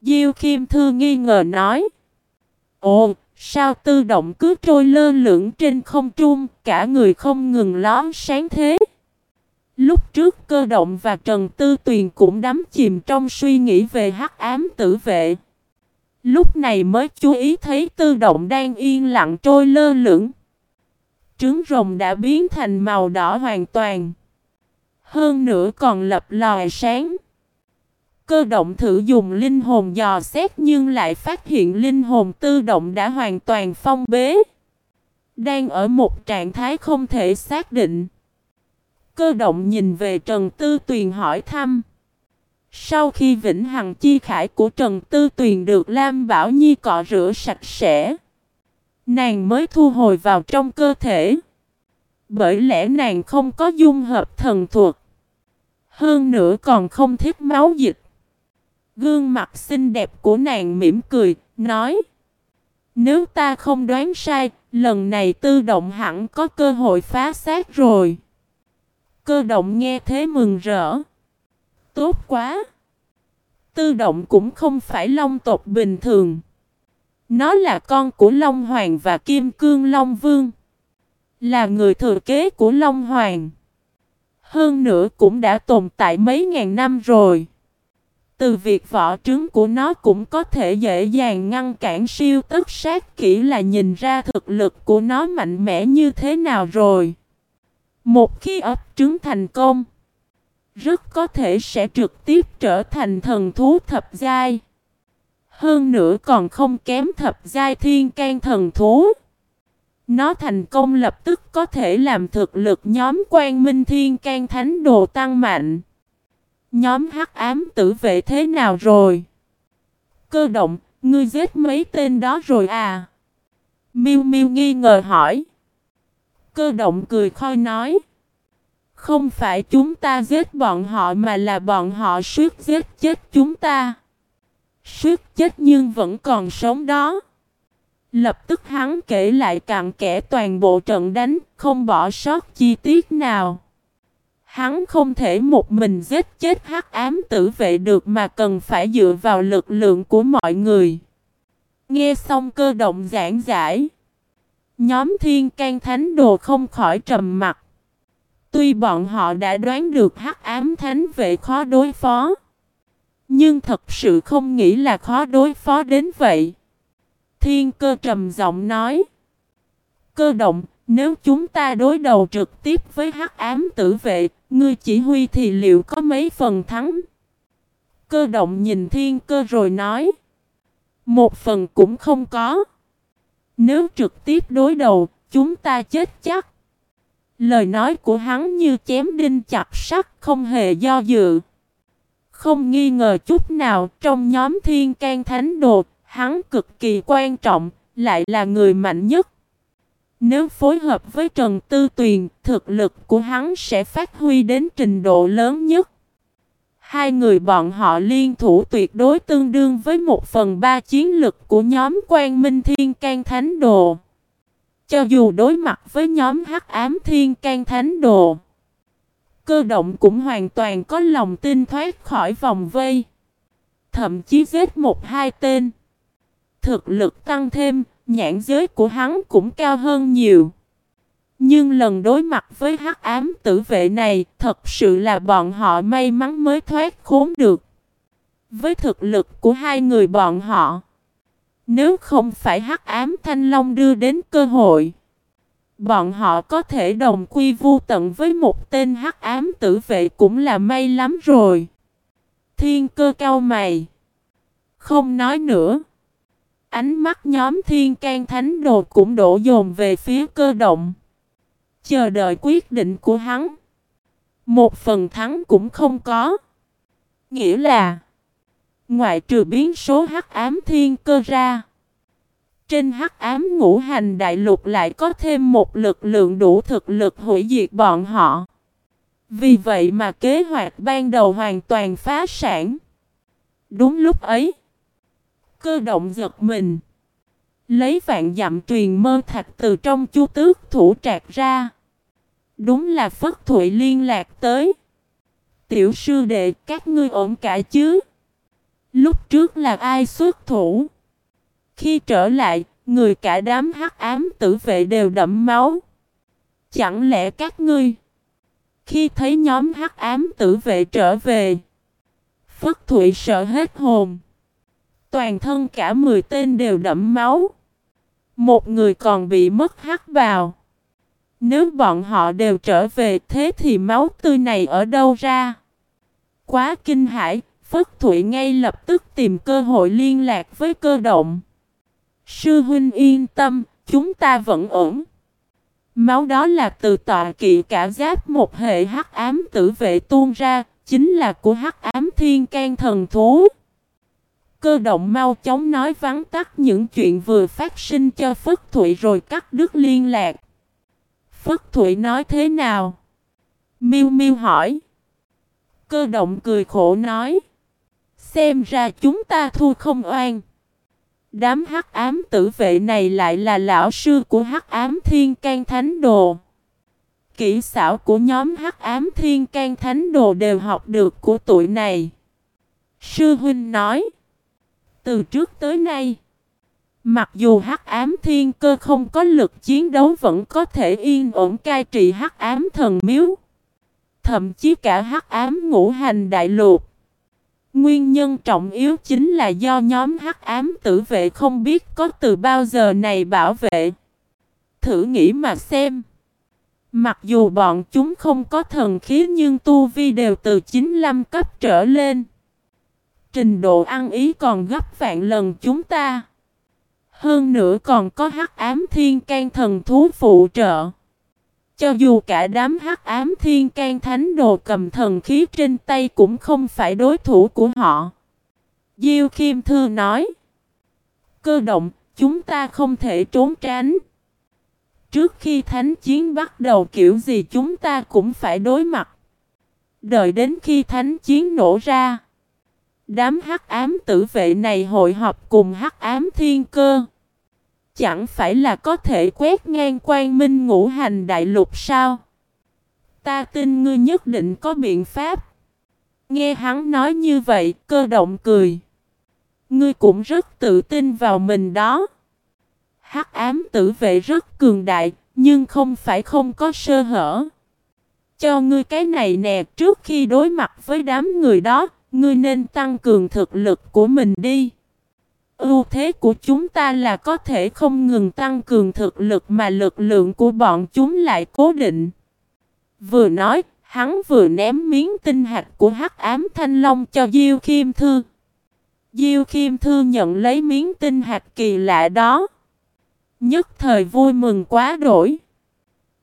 Diêu Kim Thư nghi ngờ nói. Ồ, sao Tư động cứ trôi lơ lửng trên không trung, cả người không ngừng lón sáng thế? Lúc trước cơ động và Trần Tư Tuyền cũng đắm chìm trong suy nghĩ về hắc ám tử vệ. Lúc này mới chú ý thấy tư động đang yên lặng trôi lơ lửng. Trứng rồng đã biến thành màu đỏ hoàn toàn. Hơn nữa còn lập lòi sáng. Cơ động thử dùng linh hồn dò xét nhưng lại phát hiện linh hồn tư động đã hoàn toàn phong bế. Đang ở một trạng thái không thể xác định. Cơ động nhìn về Trần Tư Tuyền hỏi thăm. Sau khi vĩnh hằng chi khải của Trần Tư Tuyền được Lam Bảo Nhi cọ rửa sạch sẽ, nàng mới thu hồi vào trong cơ thể. Bởi lẽ nàng không có dung hợp thần thuật. Hơn nữa còn không thiết máu dịch. Gương mặt xinh đẹp của nàng mỉm cười, nói Nếu ta không đoán sai, lần này tư động hẳn có cơ hội phá xác rồi. Cơ động nghe thế mừng rỡ. Tốt quá! Tư động cũng không phải long tộc bình thường. Nó là con của Long Hoàng và Kim Cương Long Vương. Là người thừa kế của Long Hoàng. Hơn nữa cũng đã tồn tại mấy ngàn năm rồi. Từ việc vỏ trứng của nó cũng có thể dễ dàng ngăn cản siêu tất sát kỹ là nhìn ra thực lực của nó mạnh mẽ như thế nào rồi. Một khi ấp trứng thành công, rất có thể sẽ trực tiếp trở thành thần thú thập giai. Hơn nữa còn không kém thập giai thiên can thần thú. Nó thành công lập tức có thể làm thực lực nhóm quan minh thiên can thánh đồ tăng mạnh. Nhóm hắc ám tử vệ thế nào rồi? Cơ động, ngươi giết mấy tên đó rồi à? Miu Miu nghi ngờ hỏi. Cơ động cười khôi nói. Không phải chúng ta giết bọn họ mà là bọn họ suýt giết chết chúng ta. Suýt chết nhưng vẫn còn sống đó. Lập tức hắn kể lại cặn kẽ toàn bộ trận đánh, không bỏ sót chi tiết nào. Hắn không thể một mình giết chết hắc ám tử vệ được mà cần phải dựa vào lực lượng của mọi người. Nghe xong cơ động giảng giải. Nhóm thiên can thánh đồ không khỏi trầm mặt. Tuy bọn họ đã đoán được hắc ám thánh vệ khó đối phó. Nhưng thật sự không nghĩ là khó đối phó đến vậy. Thiên cơ trầm giọng nói. Cơ động, nếu chúng ta đối đầu trực tiếp với hắc ám tử vệ, ngươi chỉ huy thì liệu có mấy phần thắng? Cơ động nhìn thiên cơ rồi nói. Một phần cũng không có. Nếu trực tiếp đối đầu, chúng ta chết chắc. Lời nói của hắn như chém đinh chặt sắt, không hề do dự. Không nghi ngờ chút nào, trong nhóm thiên can thánh đồ, hắn cực kỳ quan trọng, lại là người mạnh nhất. Nếu phối hợp với Trần Tư Tuyền, thực lực của hắn sẽ phát huy đến trình độ lớn nhất. Hai người bọn họ liên thủ tuyệt đối tương đương với một phần ba chiến lực của nhóm Quang Minh Thiên can Thánh Đồ. Cho dù đối mặt với nhóm Hắc Ám Thiên can Thánh Đồ, cơ động cũng hoàn toàn có lòng tin thoát khỏi vòng vây. Thậm chí giết một hai tên. Thực lực tăng thêm, nhãn giới của hắn cũng cao hơn nhiều. Nhưng lần đối mặt với hắc ám tử vệ này, thật sự là bọn họ may mắn mới thoát khốn được. Với thực lực của hai người bọn họ, nếu không phải hắc ám thanh long đưa đến cơ hội, bọn họ có thể đồng quy vu tận với một tên hắc ám tử vệ cũng là may lắm rồi. Thiên cơ cao mày. Không nói nữa. Ánh mắt nhóm thiên can thánh đồ cũng đổ dồn về phía cơ động. Chờ đợi quyết định của hắn. Một phần thắng cũng không có. Nghĩa là, Ngoại trừ biến số hắc ám thiên cơ ra, Trên hắc ám ngũ hành đại lục lại có thêm một lực lượng đủ thực lực hủy diệt bọn họ Vì vậy mà kế hoạch ban đầu hoàn toàn phá sản Đúng lúc ấy Cơ động giật mình. Lấy vạn dặm truyền mơ thạch từ trong chu tước thủ trạc ra. Đúng là Phất Thụy liên lạc tới. Tiểu sư đệ các ngươi ổn cả chứ? Lúc trước là ai xuất thủ? Khi trở lại, người cả đám hắc ám tử vệ đều đẫm máu. Chẳng lẽ các ngươi? Khi thấy nhóm hắc ám tử vệ trở về, Phất Thụy sợ hết hồn. Toàn thân cả 10 tên đều đẫm máu. Một người còn bị mất hắc vào. Nếu bọn họ đều trở về thế thì máu tươi này ở đâu ra? Quá kinh hãi, Phất Thụy ngay lập tức tìm cơ hội liên lạc với cơ động. Sư huynh yên tâm, chúng ta vẫn ổn. Máu đó là từ tọa kỵ cả giáp một hệ hắc ám tử vệ tuôn ra, chính là của hắc ám thiên can thần thú. Cơ động mau chóng nói vắn tắt những chuyện vừa phát sinh cho Phất Thụy rồi cắt đứt liên lạc. Phất Thụy nói thế nào? Miu Miu hỏi. Cơ động cười khổ nói. Xem ra chúng ta thua không oan. Đám hắc ám tử vệ này lại là lão sư của hắc ám thiên can thánh đồ. Kỹ xảo của nhóm hắc ám thiên can thánh đồ đều học được của tụi này. Sư huynh nói. Từ trước tới nay. Mặc dù hắc ám thiên cơ không có lực chiến đấu vẫn có thể yên ổn cai trị hắc ám thần miếu. Thậm chí cả hắc ám ngũ hành đại lục. Nguyên nhân trọng yếu chính là do nhóm hắc ám tử vệ không biết có từ bao giờ này bảo vệ. Thử nghĩ mà xem. Mặc dù bọn chúng không có thần khí nhưng tu vi đều từ 95 cấp trở lên. Trình độ ăn ý còn gấp vạn lần chúng ta. Hơn nữa còn có hắc ám thiên can thần thú phụ trợ. Cho dù cả đám hắc ám thiên can thánh đồ cầm thần khí trên tay cũng không phải đối thủ của họ. Diêu Kim Thư nói. Cơ động, chúng ta không thể trốn tránh. Trước khi thánh chiến bắt đầu kiểu gì chúng ta cũng phải đối mặt. Đợi đến khi thánh chiến nổ ra. Đám hắc ám tử vệ này hội họp cùng hắc ám thiên cơ. Chẳng phải là có thể quét ngang quan minh ngũ hành đại lục sao? Ta tin ngươi nhất định có biện pháp. Nghe hắn nói như vậy, cơ động cười. Ngươi cũng rất tự tin vào mình đó. Hắc ám tử vệ rất cường đại, nhưng không phải không có sơ hở. Cho ngươi cái này nè, trước khi đối mặt với đám người đó, ngươi nên tăng cường thực lực của mình đi. Ưu thế của chúng ta là có thể không ngừng tăng cường thực lực mà lực lượng của bọn chúng lại cố định. Vừa nói, hắn vừa ném miếng tinh hạt của hắc ám thanh long cho Diêu Khiêm Thư. Diêu Khiêm Thư nhận lấy miếng tinh hạt kỳ lạ đó. Nhất thời vui mừng quá đổi.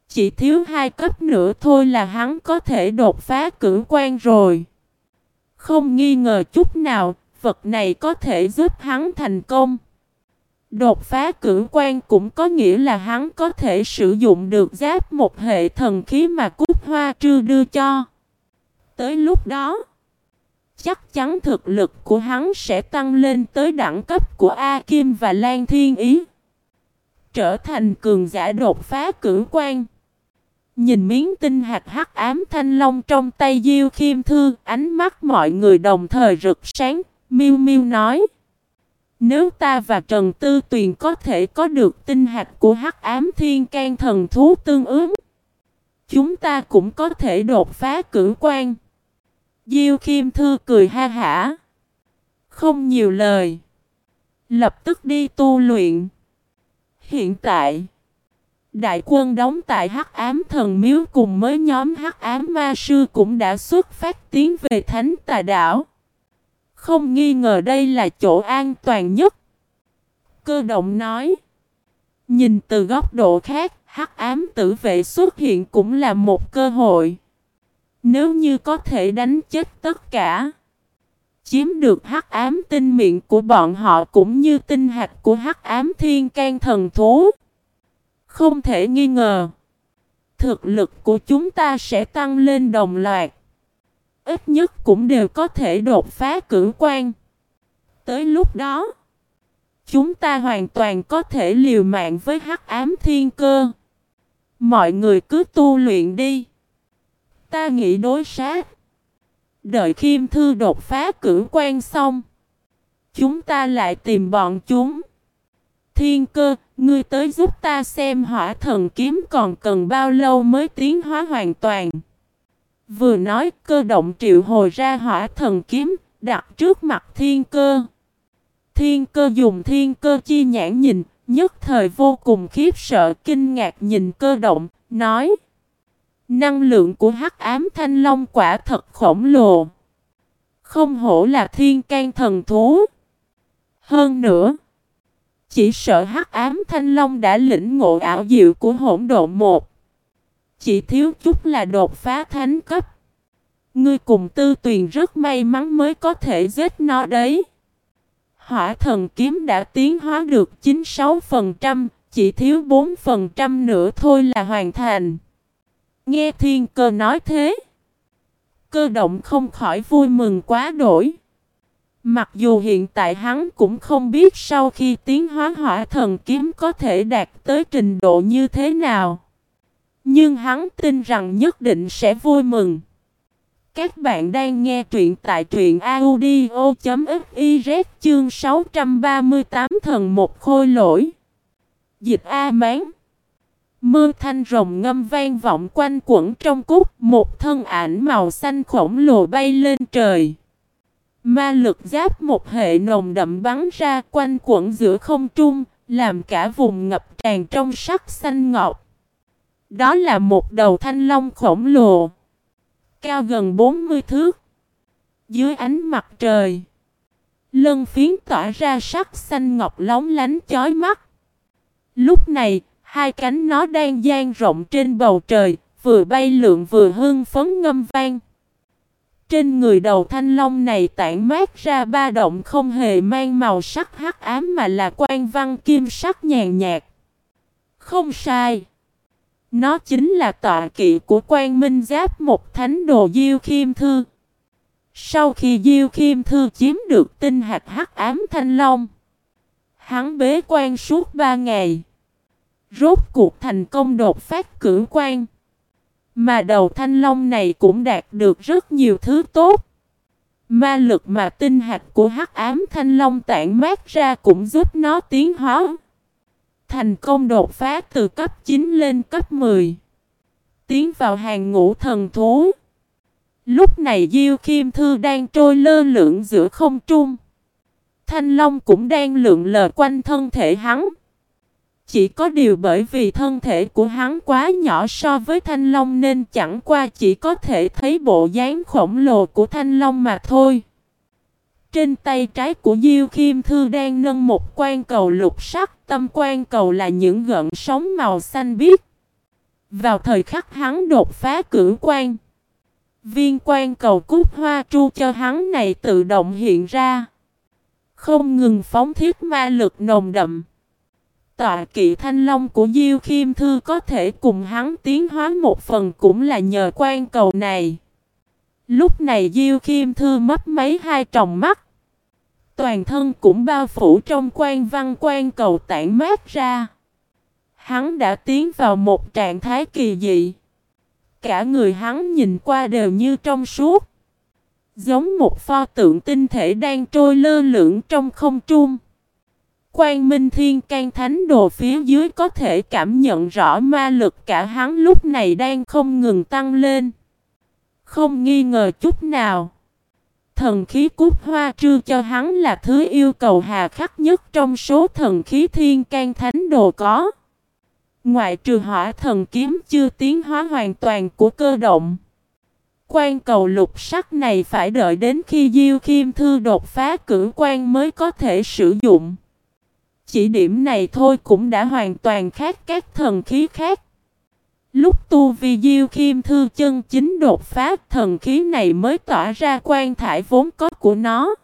Chỉ thiếu hai cấp nữa thôi là hắn có thể đột phá cử quan rồi. Không nghi ngờ chút nào, vật này có thể giúp hắn thành công. Đột phá cử quan cũng có nghĩa là hắn có thể sử dụng được giáp một hệ thần khí mà cúc hoa trư đưa cho. Tới lúc đó, chắc chắn thực lực của hắn sẽ tăng lên tới đẳng cấp của A Kim và Lan Thiên Ý. Trở thành cường giả đột phá cử quan. Nhìn miếng tinh hạt hắc ám thanh long trong tay Diêu Khiêm Thư, ánh mắt mọi người đồng thời rực sáng, miu miu nói. Nếu ta và Trần Tư Tuyền có thể có được tinh hạt của hắc ám thiên can thần thú tương ứng, chúng ta cũng có thể đột phá cử quan. Diêu Khiêm Thư cười ha hả. Không nhiều lời. Lập tức đi tu luyện. Hiện tại, đại quân đóng tại Hắc Ám Thần Miếu cùng với nhóm Hắc Ám Ma Sư cũng đã xuất phát tiến về Thánh Tà Đảo. Không nghi ngờ đây là chỗ an toàn nhất. Cơ động nói. Nhìn từ góc độ khác, Hắc Ám Tử Vệ xuất hiện cũng là một cơ hội. Nếu như có thể đánh chết tất cả chiếm được hắc ám tinh miệng của bọn họ cũng như tinh hạt của hắc ám thiên can thần thú. Không thể nghi ngờ, thực lực của chúng ta sẽ tăng lên đồng loạt. Ít nhất cũng đều có thể đột phá cử quan. Tới lúc đó, chúng ta hoàn toàn có thể liều mạng với hắc ám thiên cơ. Mọi người cứ tu luyện đi. Ta nghĩ đối sát. Đợi Khiêm Thư đột phá cử quan xong. chúng ta lại tìm bọn chúng. Thiên cơ, ngươi tới giúp ta xem hỏa thần kiếm còn cần bao lâu mới tiến hóa hoàn toàn. Vừa nói cơ động triệu hồi ra hỏa thần kiếm, đặt trước mặt thiên cơ. Thiên cơ dùng thiên cơ chi nhãn nhìn, nhất thời vô cùng khiếp sợ kinh ngạc nhìn cơ động, nói Năng lượng của hắc ám thanh long quả thật khổng lồ. Không hổ là thiên can thần thú. Hơn nữa, chỉ sợ hắc ám thanh long đã lĩnh ngộ ảo diệu của hỗn độn một. Chỉ thiếu chút là đột phá thánh cấp. Ngươi cùng tư tuyền rất may mắn mới có thể giết nó đấy. Hỏa thần kiếm đã tiến hóa được 96%, chỉ thiếu 4% nữa thôi là hoàn thành. Nghe thiên cơ nói thế. Cơ động không khỏi vui mừng quá đổi. Mặc dù hiện tại hắn cũng không biết sau khi tiến hóa hỏa thần kiếm có thể đạt tới trình độ như thế nào. Nhưng hắn tin rằng nhất định sẽ vui mừng. Các bạn đang nghe truyện tại truyện audio.fiz chương 638 thần một khôi lỗi. Dịch A Mán Mưa thanh rồng ngâm vang vọng quanh quẩn trong cúc, một thân ảnh màu xanh khổng lồ bay lên trời. Ma lực giáp một hệ nồng đậm bắn ra quanh quẩn giữa không trung, làm cả vùng ngập tràn trong sắc xanh ngọc. Đó là một đầu thanh long khổng lồ, cao gần 40 thước. Dưới ánh mặt trời, lân phiến tỏa ra sắc xanh ngọc lóng lánh chói mắt. Lúc này, Hai cánh nó đang dang rộng trên bầu trời, vừa bay lượn vừa hưng phấn ngâm vang. Trên người đầu thanh long này tản mát ra ba động không hề mang màu sắc hắc ám mà là quan văn kim sắc nhàn nhạt. Không sai. Nó chính là tọa kỵ của quan minh giáp một thánh đồ Diêu Khiêm Thư. Sau khi Diêu Khiêm Thư chiếm được tinh hạt hắc ám thanh long, hắn bế quan suốt ba ngày. Rốt cuộc thành công đột phát cử quan. Mà đầu thanh long này cũng đạt được rất nhiều thứ tốt. Ma lực mà tinh hạt của hắc ám thanh long tản mát ra cũng giúp nó tiến hóa. Thành công đột phá từ cấp 9 lên cấp 10. Tiến vào hàng ngũ thần thú. Lúc này Diêu Kim Thư đang trôi lơ lửng giữa không trung. Thanh Long cũng đang lượn lờ quanh thân thể hắn. Chỉ có điều bởi vì thân thể của hắn quá nhỏ so với thanh long nên chẳng qua chỉ có thể thấy bộ dáng khổng lồ của thanh long mà thôi. Trên tay trái của Diêu Khiêm Thư đang nâng một quan cầu lục sắc, tâm quan cầu là những gợn sóng màu xanh biếc. Vào thời khắc hắn đột phá cử quan, viên quan cầu cúc hoa tru cho hắn này tự động hiện ra. Không ngừng phóng thiết ma lực nồng đậm. Tọa kỵ thanh long của Diêu Khiêm Thư có thể cùng hắn tiến hóa một phần cũng là nhờ quan cầu này. Lúc này Diêu Khiêm Thư mất mấy hai tròng mắt. Toàn thân cũng bao phủ trong quan văn quan cầu tản mát ra. Hắn đã tiến vào một trạng thái kỳ dị. Cả người hắn nhìn qua đều như trong suốt. Giống một pho tượng tinh thể đang trôi lơ lửng trong không trung. Quan Minh Thiên can thánh đồ phía dưới có thể cảm nhận rõ ma lực cả hắn lúc này đang không ngừng tăng lên. Không nghi ngờ chút nào. Thần khí cúc hoa trư cho hắn là thứ yêu cầu hà khắc nhất trong số thần khí thiên can thánh đồ có. Ngoại trừ hỏa thần kiếm chưa tiến hóa hoàn toàn của cơ động. Quan cầu lục sắc này phải đợi đến khi Diêu Khiêm Thư đột phá cử quan mới có thể sử dụng. Chỉ điểm này thôi cũng đã hoàn toàn khác các thần khí khác. Lúc tu vi diêu khiêm thư chân chính đột phá thần khí này mới tỏa ra quan thải vốn có của nó.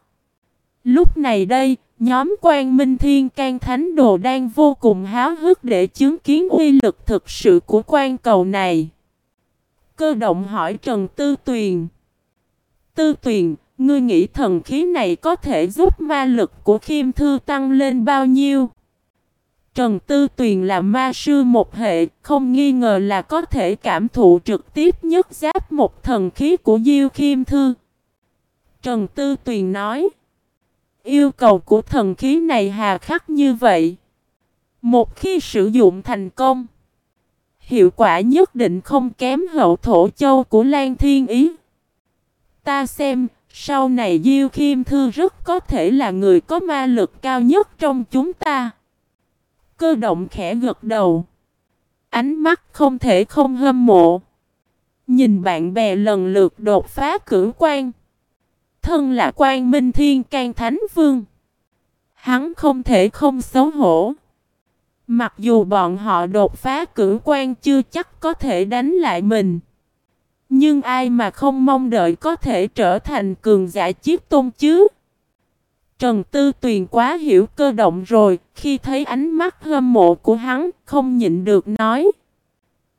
Lúc này đây, nhóm quan minh thiên can thánh đồ đang vô cùng háo hức để chứng kiến uy lực thực sự của quan cầu này. Cơ động hỏi Trần Tư Tuyền. Tư Tuyền, Ngươi nghĩ thần khí này có thể giúp ma lực của khiêm thư tăng lên bao nhiêu? Trần Tư Tuyền là ma sư một hệ, không nghi ngờ là có thể cảm thụ trực tiếp nhất giáp một thần khí của Diêu Khiêm Thư. Trần Tư Tuyền nói, Yêu cầu của thần khí này hà khắc như vậy. Một khi sử dụng thành công, hiệu quả nhất định không kém hậu thổ châu của Lan Thiên Ý. Ta xem, sau này Diêu Khiêm Thư rất có thể là người có ma lực cao nhất trong chúng ta. Cơ động khẽ gật đầu. Ánh mắt không thể không hâm mộ. Nhìn bạn bè lần lượt đột phá cử quan. Thân là quan minh thiên can thánh vương. Hắn không thể không xấu hổ. Mặc dù bọn họ đột phá cử quan chưa chắc có thể đánh lại mình. Nhưng ai mà không mong đợi có thể trở thành cường giả chiếc tôn chứ? Trần Tư Tuyền quá hiểu cơ động rồi, khi thấy ánh mắt hâm mộ của hắn, không nhịn được nói.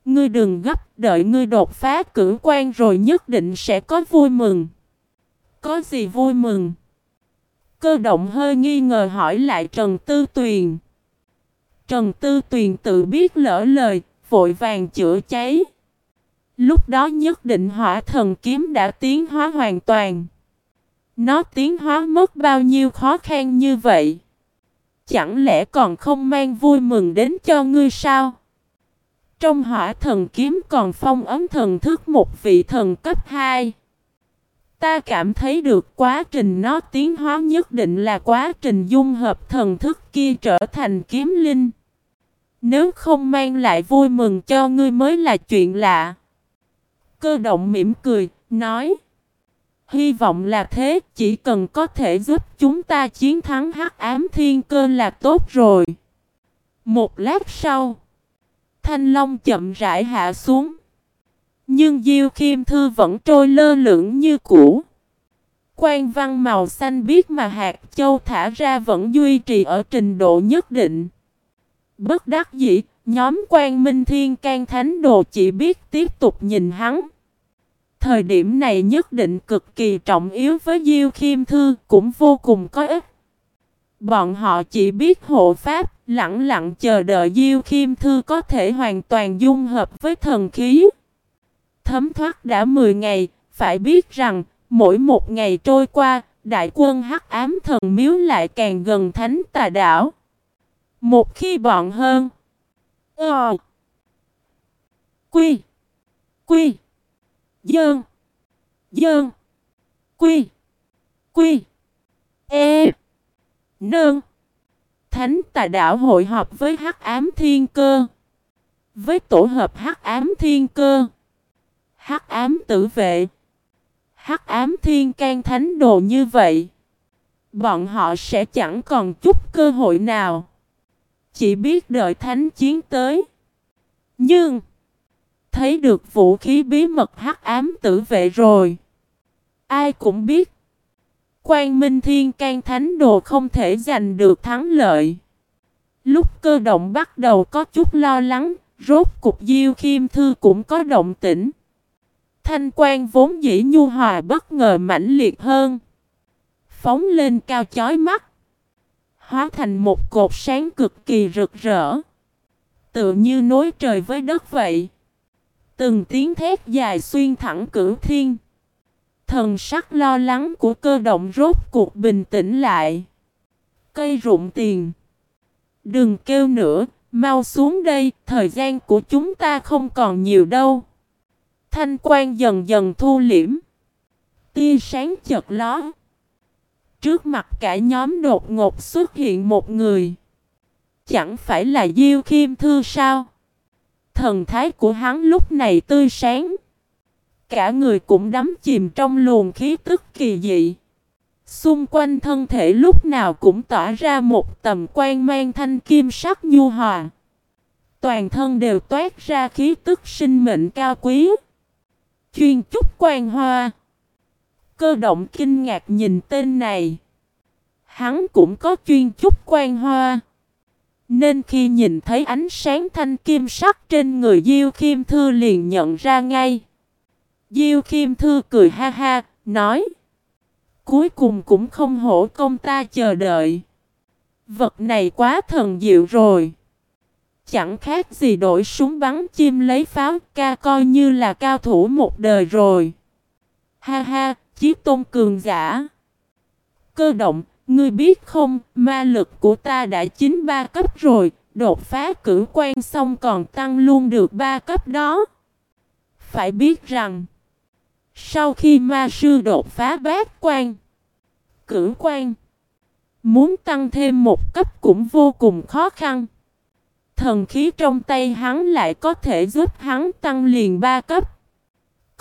Ngươi đừng gấp, đợi ngươi đột phá cử quan rồi nhất định sẽ có vui mừng. Có gì vui mừng? Cơ động hơi nghi ngờ hỏi lại Trần Tư Tuyền. Trần Tư Tuyền tự biết lỡ lời, vội vàng chữa cháy. Lúc đó nhất định hỏa thần kiếm đã tiến hóa hoàn toàn. Nó tiến hóa mất bao nhiêu khó khăn như vậy? Chẳng lẽ còn không mang vui mừng đến cho ngươi sao? Trong hỏa thần kiếm còn phong ấm thần thức một vị thần cấp 2. Ta cảm thấy được quá trình nó tiến hóa nhất định là quá trình dung hợp thần thức kia trở thành kiếm linh. Nếu không mang lại vui mừng cho ngươi mới là chuyện lạ. Cơ động mỉm cười, nói. Hy vọng là thế, chỉ cần có thể giúp chúng ta chiến thắng hắc ám thiên cơ là tốt rồi. Một lát sau, thanh long chậm rãi hạ xuống. Nhưng Diêu Khiêm Thư vẫn trôi lơ lửng như cũ. Quan văn màu xanh biết mà hạt châu thả ra vẫn duy trì ở trình độ nhất định. Bất đắc dĩ, nhóm quan minh thiên can thánh đồ chỉ biết tiếp tục nhìn hắn. Thời điểm này nhất định cực kỳ trọng yếu với Diêu Khiêm Thư cũng vô cùng có ích. Bọn họ chỉ biết hộ pháp, lặng lặng chờ đợi Diêu Khiêm Thư có thể hoàn toàn dung hợp với thần khí. Thấm thoát đã 10 ngày, phải biết rằng, mỗi một ngày trôi qua, đại quân hắc ám thần miếu lại càng gần thánh tà đảo. Một khi bọn hơn Ờ. Quy. Quy. Dơn Dơn Quy. Quy. E. Nương Thánh tà đảo hội họp với hắc ám thiên cơ. Với tổ hợp hắc ám thiên cơ. Hắc ám tử vệ. Hắc ám thiên can thánh đồ như vậy, Bọn họ sẽ chẳng còn chút cơ hội nào chỉ biết đợi thánh chiến tới. Nhưng, thấy được vũ khí bí mật hắc ám tử vệ rồi. Ai cũng biết, quan minh thiên can thánh đồ không thể giành được thắng lợi. Lúc cơ động bắt đầu có chút lo lắng, rốt cục diêu khiêm thư cũng có động tĩnh. Thanh quan vốn dĩ nhu hòa bất ngờ mãnh liệt hơn. Phóng lên cao chói mắt hóa thành một cột sáng cực kỳ rực rỡ. Tự như nối trời với đất vậy. Từng tiếng thét dài xuyên thẳng cửu thiên. Thần sắc lo lắng của cơ động rốt cuộc bình tĩnh lại. Cây rụng tiền. Đừng kêu nữa, mau xuống đây, thời gian của chúng ta không còn nhiều đâu. Thanh quan dần dần thu liễm. Tia sáng chợt lóe. Trước mặt cả nhóm đột ngột xuất hiện một người. Chẳng phải là Diêu Khiêm Thư sao? Thần thái của hắn lúc này tươi sáng. Cả người cũng đắm chìm trong luồng khí tức kỳ dị. Xung quanh thân thể lúc nào cũng tỏa ra một tầm quan mang thanh kim sắc nhu hòa. Toàn thân đều toát ra khí tức sinh mệnh cao quý. Chuyên chúc quan hoa. Cơ động kinh ngạc nhìn tên này. Hắn cũng có chuyên chút quan hoa. Nên khi nhìn thấy ánh sáng thanh kim sắc trên người Diêu kim Thư liền nhận ra ngay. Diêu kim Thư cười ha ha, nói. Cuối cùng cũng không hổ công ta chờ đợi. Vật này quá thần diệu rồi. Chẳng khác gì đổi súng bắn chim lấy pháo ca coi như là cao thủ một đời rồi. Ha ha, chiếc tôn cường giả. Cơ động, Ngươi biết không, ma lực của ta đã 93 cấp rồi, đột phá cử quan xong còn tăng luôn được 3 cấp đó. Phải biết rằng, sau khi ma sư đột phá bát quan, cử quan, muốn tăng thêm một cấp cũng vô cùng khó khăn. Thần khí trong tay hắn lại có thể giúp hắn tăng liền 3 cấp.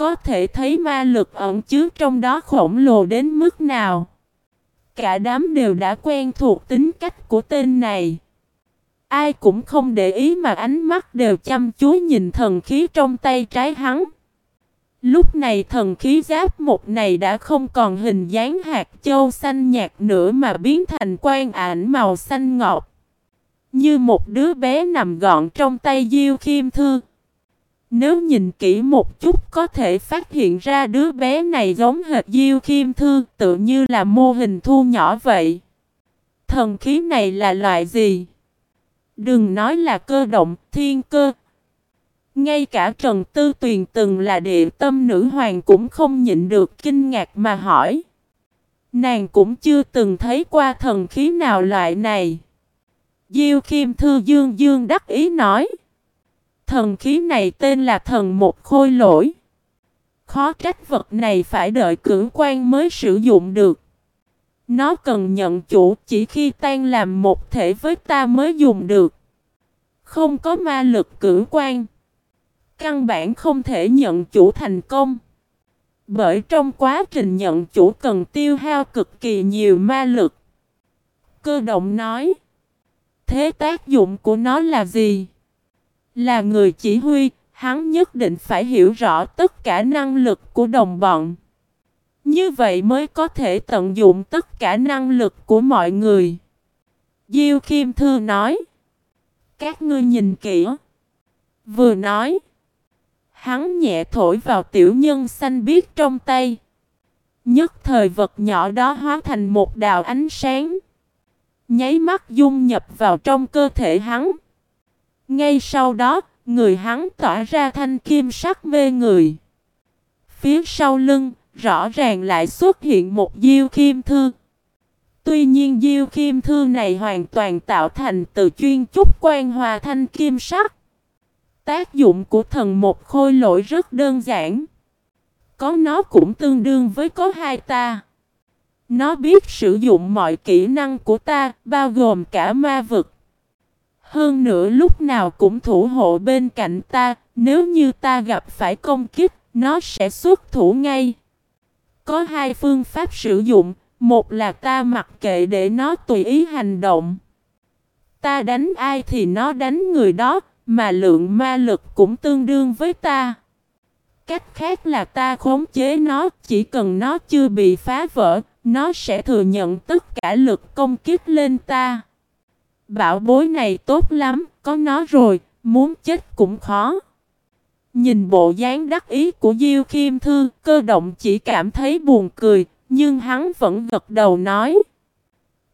Có thể thấy ma lực ẩn chứa trong đó khổng lồ đến mức nào. Cả đám đều đã quen thuộc tính cách của tên này. Ai cũng không để ý mà ánh mắt đều chăm chú nhìn thần khí trong tay trái hắn. Lúc này thần khí giáp một này đã không còn hình dáng hạt châu xanh nhạt nữa mà biến thành quan ảnh màu xanh ngọt. Như một đứa bé nằm gọn trong tay Diêu Khiêm Thư. Nếu nhìn kỹ một chút có thể phát hiện ra đứa bé này giống hệt Diêu Kim Thư tự như là mô hình thu nhỏ vậy. Thần khí này là loại gì? Đừng nói là cơ động, thiên cơ. Ngay cả Trần Tư Tuyền từng là địa tâm nữ hoàng cũng không nhịn được kinh ngạc mà hỏi. Nàng cũng chưa từng thấy qua thần khí nào loại này. Diêu Kim Thư Dương Dương đắc ý nói. Thần khí này tên là thần một khôi lỗi. Khó trách vật này phải đợi cử quan mới sử dụng được. Nó cần nhận chủ chỉ khi tan làm một thể với ta mới dùng được. Không có ma lực cử quan. Căn bản không thể nhận chủ thành công. Bởi trong quá trình nhận chủ cần tiêu hao cực kỳ nhiều ma lực. Cơ động nói. Thế tác dụng của nó là gì? Là người chỉ huy, hắn nhất định phải hiểu rõ tất cả năng lực của đồng bọn. Như vậy mới có thể tận dụng tất cả năng lực của mọi người. Diêu Kim Thư nói. Các ngươi nhìn kỹ. Vừa nói. Hắn nhẹ thổi vào tiểu nhân xanh biếc trong tay. Nhất thời vật nhỏ đó hóa thành một đạo ánh sáng. Nháy mắt dung nhập vào trong cơ thể hắn. Ngay sau đó, người hắn tỏa ra thanh kim sắc mê người. Phía sau lưng, rõ ràng lại xuất hiện một diêu kim thư. Tuy nhiên diêu kim thư này hoàn toàn tạo thành từ chuyên trúc quan hòa thanh kim sắc. Tác dụng của thần một khôi lỗi rất đơn giản. Có nó cũng tương đương với có hai ta. Nó biết sử dụng mọi kỹ năng của ta, bao gồm cả ma vực. Hơn nữa lúc nào cũng thủ hộ bên cạnh ta, nếu như ta gặp phải công kích, nó sẽ xuất thủ ngay. Có hai phương pháp sử dụng, một là ta mặc kệ để nó tùy ý hành động. Ta đánh ai thì nó đánh người đó, mà lượng ma lực cũng tương đương với ta. Cách khác là ta khống chế nó, chỉ cần nó chưa bị phá vỡ, nó sẽ thừa nhận tất cả lực công kích lên ta. Bảo bối này tốt lắm, có nó rồi, muốn chết cũng khó. Nhìn bộ dáng đắc ý của Diêu Khiêm Thư, cơ động chỉ cảm thấy buồn cười, nhưng hắn vẫn gật đầu nói.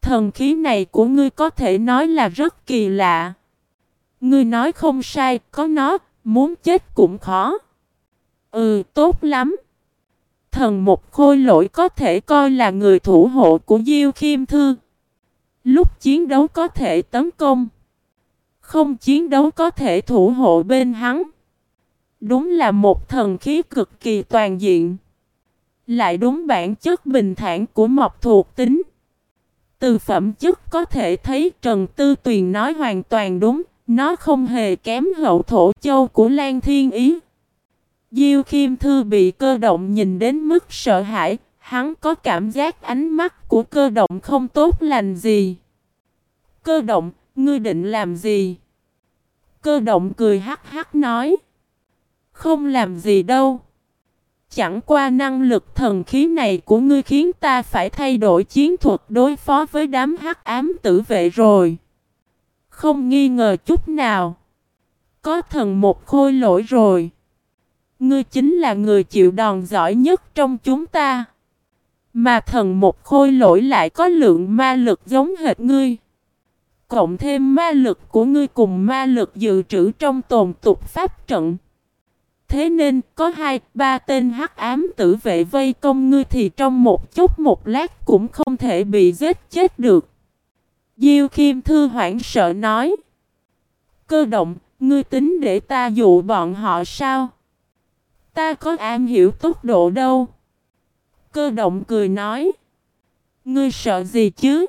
Thần khí này của ngươi có thể nói là rất kỳ lạ. Ngươi nói không sai, có nó, muốn chết cũng khó. Ừ, tốt lắm. Thần một khôi lỗi có thể coi là người thủ hộ của Diêu Khiêm Thư. Lúc chiến đấu có thể tấn công. Không chiến đấu có thể thủ hộ bên hắn. Đúng là một thần khí cực kỳ toàn diện. Lại đúng bản chất bình thản của mọc thuộc tính. Từ phẩm chất có thể thấy Trần Tư Tuyền nói hoàn toàn đúng. Nó không hề kém hậu thổ châu của Lan Thiên Ý. Diêu Khiêm Thư bị cơ động nhìn đến mức sợ hãi, hắn có cảm giác ánh mắt của cơ động không tốt lành gì. Cơ động, ngươi định làm gì? Cơ động cười hắc hắc nói. Không làm gì đâu. Chẳng qua năng lực thần khí này của ngươi khiến ta phải thay đổi chiến thuật đối phó với đám hắc ám tử vệ rồi. Không nghi ngờ chút nào. Có thần một khôi lỗi rồi. Ngươi chính là người chịu đòn giỏi nhất trong chúng ta. Mà thần một khôi lỗi lại có lượng ma lực giống hệt ngươi. Cộng thêm ma lực của ngươi cùng ma lực dự trữ trong tồn tục pháp trận. Thế nên có hai, ba tên hắc ám tử vệ vây công ngươi thì trong một chút một lát cũng không thể bị giết chết được. Diêu Kim Thư hoảng sợ nói. Cơ động, ngươi tính để ta dụ bọn họ sao? Ta có am hiểu tốc độ đâu. Cơ động cười nói. Ngươi sợ gì chứ?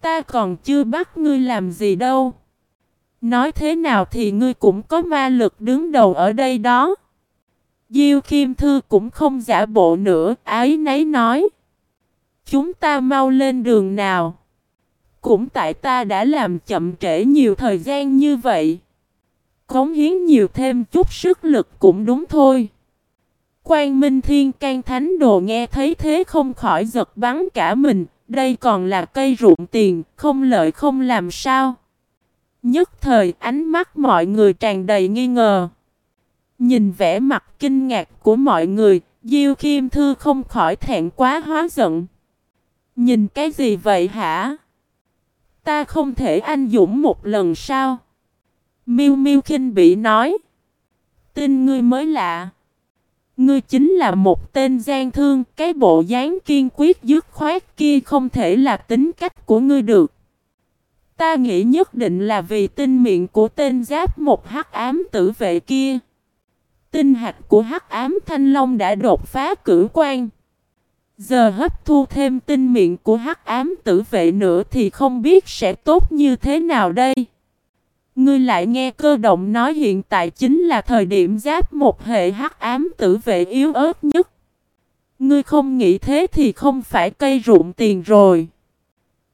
Ta còn chưa bắt ngươi làm gì đâu. Nói thế nào thì ngươi cũng có ma lực đứng đầu ở đây đó. Diêu Kim Thư cũng không giả bộ nữa, ái nấy nói. Chúng ta mau lên đường nào. Cũng tại ta đã làm chậm trễ nhiều thời gian như vậy. Cống hiến nhiều thêm chút sức lực cũng đúng thôi. Quan Minh Thiên can Thánh Đồ nghe thấy thế không khỏi giật bắn cả mình. Đây còn là cây ruộng tiền, không lợi không làm sao. Nhất thời ánh mắt mọi người tràn đầy nghi ngờ. Nhìn vẻ mặt kinh ngạc của mọi người, Diêu Kim Thư không khỏi thẹn quá hóa giận. Nhìn cái gì vậy hả? Ta không thể anh dũng một lần sao? Miu Miu khinh bị nói. Tin ngươi mới lạ. Ngươi chính là một tên gian thương, cái bộ dáng kiên quyết dứt khoát kia không thể là tính cách của ngươi được. Ta nghĩ nhất định là vì tinh miệng của tên giáp một hắc ám tử vệ kia. Tinh hạch của hắc ám thanh long đã đột phá cử quan. Giờ hấp thu thêm tinh miệng của hắc ám tử vệ nữa thì không biết sẽ tốt như thế nào đây. Ngươi lại nghe cơ động nói hiện tại chính là thời điểm giáp một hệ hắc ám tử vệ yếu ớt nhất. Ngươi không nghĩ thế thì không phải cây ruộng tiền rồi.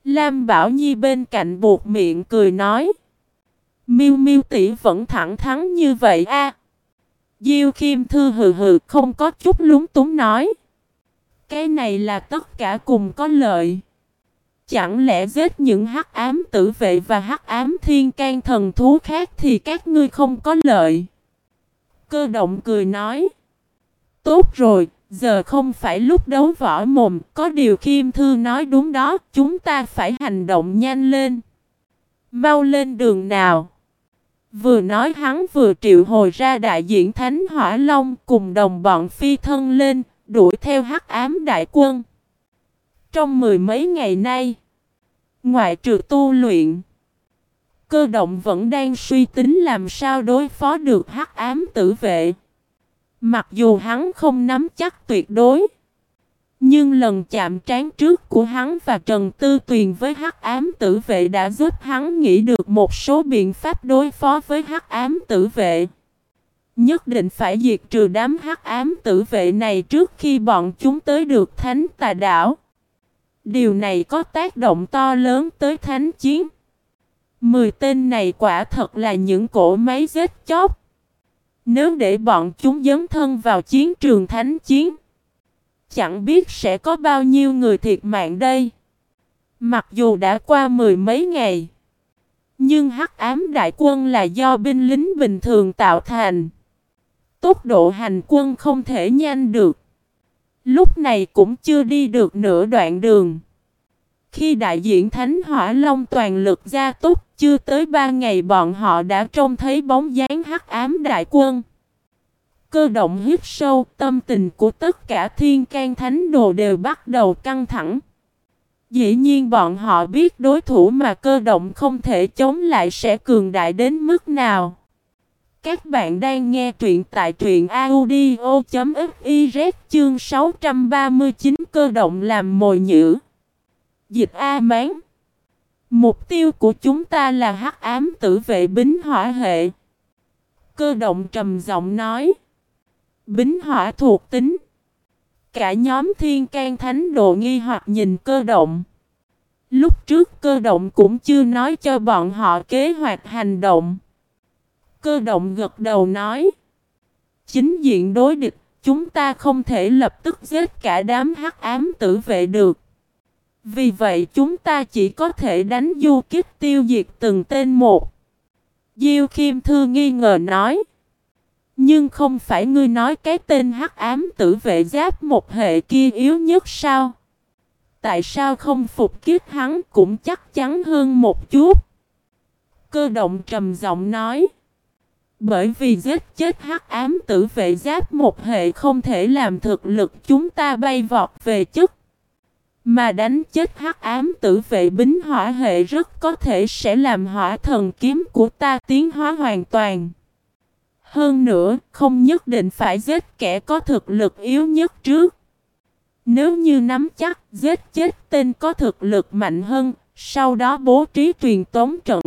Lam Bảo Nhi bên cạnh buộc miệng cười nói. Miu Miu tỷ vẫn thẳng thắn như vậy a. Diêu Kim Thư hừ hừ không có chút lúng túng nói. Cái này là tất cả cùng có lợi. Chẳng lẽ giết những hắc ám tử vệ và hắc ám thiên can thần thú khác thì các ngươi không có lợi? Cơ động cười nói. Tốt rồi, giờ không phải lúc đấu võ mồm, có điều Kim Thư nói đúng đó, chúng ta phải hành động nhanh lên. Mau lên đường nào. Vừa nói hắn vừa triệu hồi ra đại diện Thánh Hỏa Long cùng đồng bọn phi thân lên, đuổi theo hắc ám đại quân. Trong mười mấy ngày nay, ngoại trừ tu luyện, cơ động vẫn đang suy tính làm sao đối phó được hắc ám tử vệ. Mặc dù hắn không nắm chắc tuyệt đối, nhưng lần chạm trán trước của hắn và Trần Tư Tuyền với hắc ám tử vệ đã giúp hắn nghĩ được một số biện pháp đối phó với hắc ám tử vệ. Nhất định phải diệt trừ đám hắc ám tử vệ này trước khi bọn chúng tới được thánh tà đảo. Điều này có tác động to lớn tới thánh chiến. Mười tên này quả thật là những cỗ máy giết chóc. Nếu để bọn chúng dấn thân vào chiến trường thánh chiến, chẳng biết sẽ có bao nhiêu người thiệt mạng đây. Mặc dù đã qua mười mấy ngày, nhưng hắc ám đại quân là do binh lính bình thường tạo thành. Tốc độ hành quân không thể nhanh được. Lúc này cũng chưa đi được nửa đoạn đường. Khi đại diện Thánh Hỏa Long toàn lực ra túc, chưa tới ba ngày bọn họ đã trông thấy bóng dáng hắc ám đại quân. Cơ động hít sâu, tâm tình của tất cả thiên can thánh đồ đều bắt đầu căng thẳng. Dĩ nhiên bọn họ biết đối thủ mà cơ động không thể chống lại sẽ cường đại đến mức nào. Các bạn đang nghe truyện tại truyện audio.fiz chương 639 cơ động làm mồi nhữ. Dịch A Mán Mục tiêu của chúng ta là hắc ám tử vệ bính hỏa hệ. Cơ động trầm giọng nói. Bính hỏa thuộc tính. Cả nhóm thiên can thánh độ nghi hoặc nhìn cơ động. Lúc trước cơ động cũng chưa nói cho bọn họ kế hoạch hành động. Cơ động gật đầu nói. Chính diện đối địch, chúng ta không thể lập tức giết cả đám hắc ám tử vệ được. Vì vậy chúng ta chỉ có thể đánh du kích tiêu diệt từng tên một. Diêu Kim Thư nghi ngờ nói. Nhưng không phải ngươi nói cái tên hắc ám tử vệ giáp một hệ kia yếu nhất sao? Tại sao không phục kiếp hắn cũng chắc chắn hơn một chút? Cơ động trầm giọng nói. Bởi vì giết chết hắc ám tử vệ giáp một hệ không thể làm thực lực chúng ta bay vọt về chức. Mà đánh chết hắc ám tử vệ bính hỏa hệ rất có thể sẽ làm hỏa thần kiếm của ta tiến hóa hoàn toàn. Hơn nữa, không nhất định phải giết kẻ có thực lực yếu nhất trước. Nếu như nắm chắc, giết chết tên có thực lực mạnh hơn, sau đó bố trí truyền tống trận.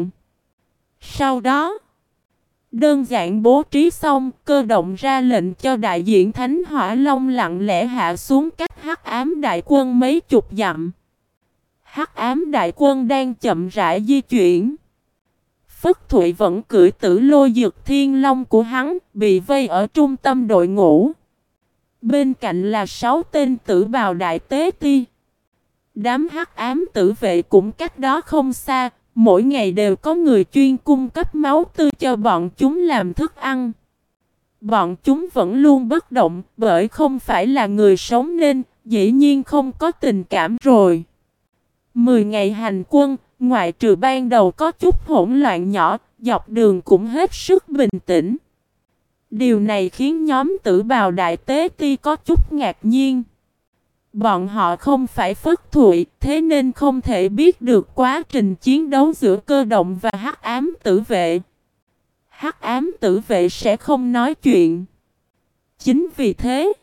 Sau đó, đơn giản bố trí xong, cơ động ra lệnh cho đại diện Thánh Hỏa Long lặng lẽ hạ xuống cách hắc ám đại quân mấy chục dặm. Hắc ám đại quân đang chậm rãi di chuyển. Phất Thụy vẫn cưỡi tử lôi dược thiên long của hắn, bị vây ở trung tâm đội ngũ. Bên cạnh là sáu tên tử bào đại tế ti. Đám hắc ám tử vệ cũng cách đó không xa, mỗi ngày đều có người chuyên cung cấp máu tươi cho bọn chúng làm thức ăn. Bọn chúng vẫn luôn bất động bởi không phải là người sống nên dĩ nhiên không có tình cảm rồi. Mười ngày hành quân, ngoại trừ ban đầu có chút hỗn loạn nhỏ, dọc đường cũng hết sức bình tĩnh. Điều này khiến nhóm tử bào đại tế ti có chút ngạc nhiên. Bọn họ không phải phất thụy, thế nên không thể biết được quá trình chiến đấu giữa cơ động và hắc ám tử vệ. Hắc ám tử vệ sẽ không nói chuyện. Chính vì thế,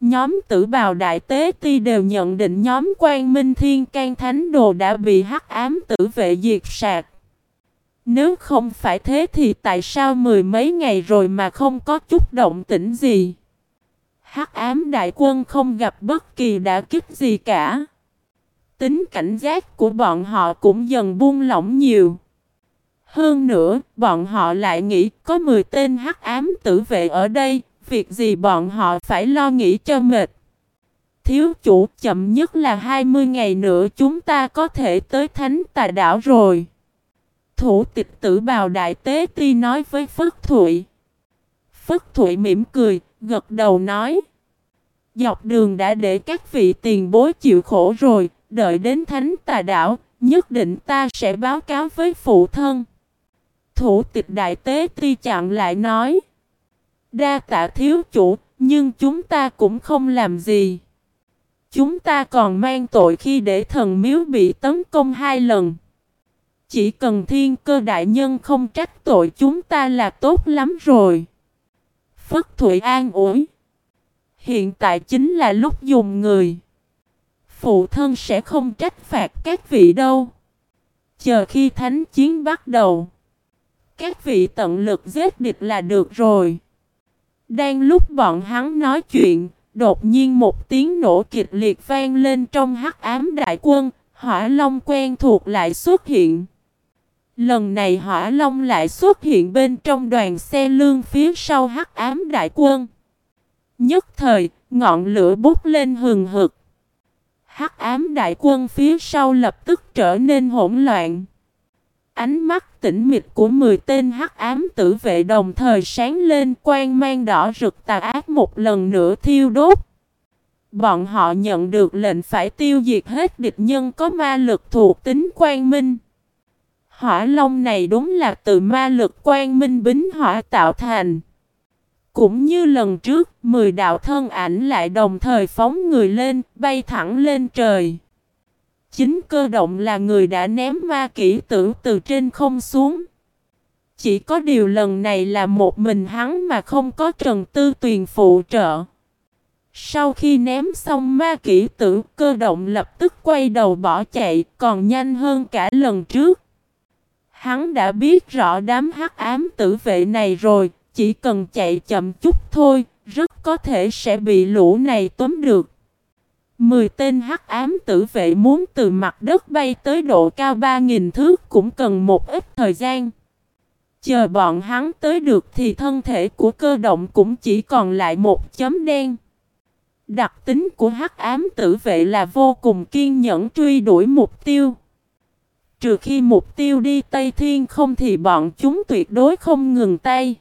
nhóm tử bào đại tế ti đều nhận định nhóm quan minh thiên can thánh đồ đã bị hắc ám tử vệ diệt sạc. Nếu không phải thế thì tại sao mười mấy ngày rồi mà không có chút động tĩnh gì? Hắc ám đại quân không gặp bất kỳ đả kích gì cả. Tính cảnh giác của bọn họ cũng dần buông lỏng nhiều. Hơn nữa, bọn họ lại nghĩ có 10 tên hắc ám tử vệ ở đây, việc gì bọn họ phải lo nghĩ cho mệt. Thiếu chủ chậm nhất là 20 ngày nữa chúng ta có thể tới thánh tà đảo rồi. Thủ tịch tử bào đại tế ti nói với Phất Thụy. Phất Thụy mỉm cười, gật đầu nói. Dọc đường đã để các vị tiền bối chịu khổ rồi, đợi đến thánh tà đảo, nhất định ta sẽ báo cáo với phụ thân. Thủ tịch đại tế ti chặn lại nói. Đa tạ thiếu chủ, nhưng chúng ta cũng không làm gì. Chúng ta còn mang tội khi để thần miếu bị tấn công hai lần. Chỉ cần thiên cơ đại nhân không trách tội chúng ta là tốt lắm rồi. Phất Thụy an ủi. Hiện tại chính là lúc dùng người. Phụ thân sẽ không trách phạt các vị đâu. Chờ khi thánh chiến bắt đầu. Các vị tận lực giết địch là được rồi. Đang lúc bọn hắn nói chuyện, đột nhiên một tiếng nổ kịch liệt vang lên trong hắc ám đại quân, hỏa long quen thuộc lại xuất hiện. Lần này hỏa long lại xuất hiện bên trong đoàn xe lương phía sau hắc ám đại quân. Nhất thời, ngọn lửa bốc lên hừng hực. Hắc ám đại quân phía sau lập tức trở nên hỗn loạn. Ánh mắt tĩnh mịch của 10 tên hắc ám tử vệ đồng thời sáng lên quang mang đỏ rực tà ác một lần nữa thiêu đốt. Bọn họ nhận được lệnh phải tiêu diệt hết địch nhân có ma lực thuộc tính quang minh. Hỏa long này đúng là từ ma lực quang minh bính hỏa tạo thành. Cũng như lần trước, 10 đạo thân ảnh lại đồng thời phóng người lên, bay thẳng lên trời. Chính cơ động là người đã ném ma kỹ tử từ trên không xuống. Chỉ có điều lần này là một mình hắn mà không có Trần Tư Tuyền phụ trợ. Sau khi ném xong ma kỹ tử, cơ động lập tức quay đầu bỏ chạy, còn nhanh hơn cả lần trước. Hắn đã biết rõ đám hắc ám tử vệ này rồi, chỉ cần chạy chậm chút thôi, rất có thể sẽ bị lũ này tóm được. Mười tên hắc ám tử vệ muốn từ mặt đất bay tới độ cao 3.000 thước cũng cần một ít thời gian. Chờ bọn hắn tới được thì thân thể của cơ động cũng chỉ còn lại một chấm đen. Đặc tính của hắc ám tử vệ là vô cùng kiên nhẫn truy đuổi mục tiêu. Trừ khi mục tiêu đi Tây Thiên không thì bọn chúng tuyệt đối không ngừng tay.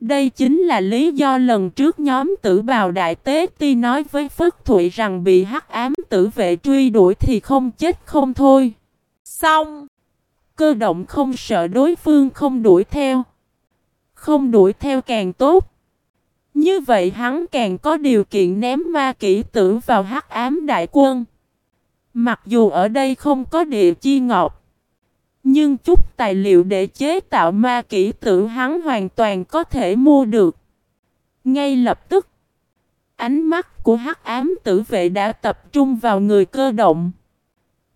Đây chính là lý do lần trước nhóm tử bào đại tế ti nói với Phất Thụy rằng bị hắc ám tử vệ truy đuổi thì không chết không thôi. Xong! Cơ động không sợ đối phương không đuổi theo. Không đuổi theo càng tốt. Như vậy hắn càng có điều kiện ném ma kỹ tử vào hắc ám đại quân. Mặc dù ở đây không có địa chi ngọc. Nhưng chút tài liệu để chế tạo ma kỹ tử hắn hoàn toàn có thể mua được. Ngay lập tức, ánh mắt của hắc ám tử vệ đã tập trung vào người cơ động.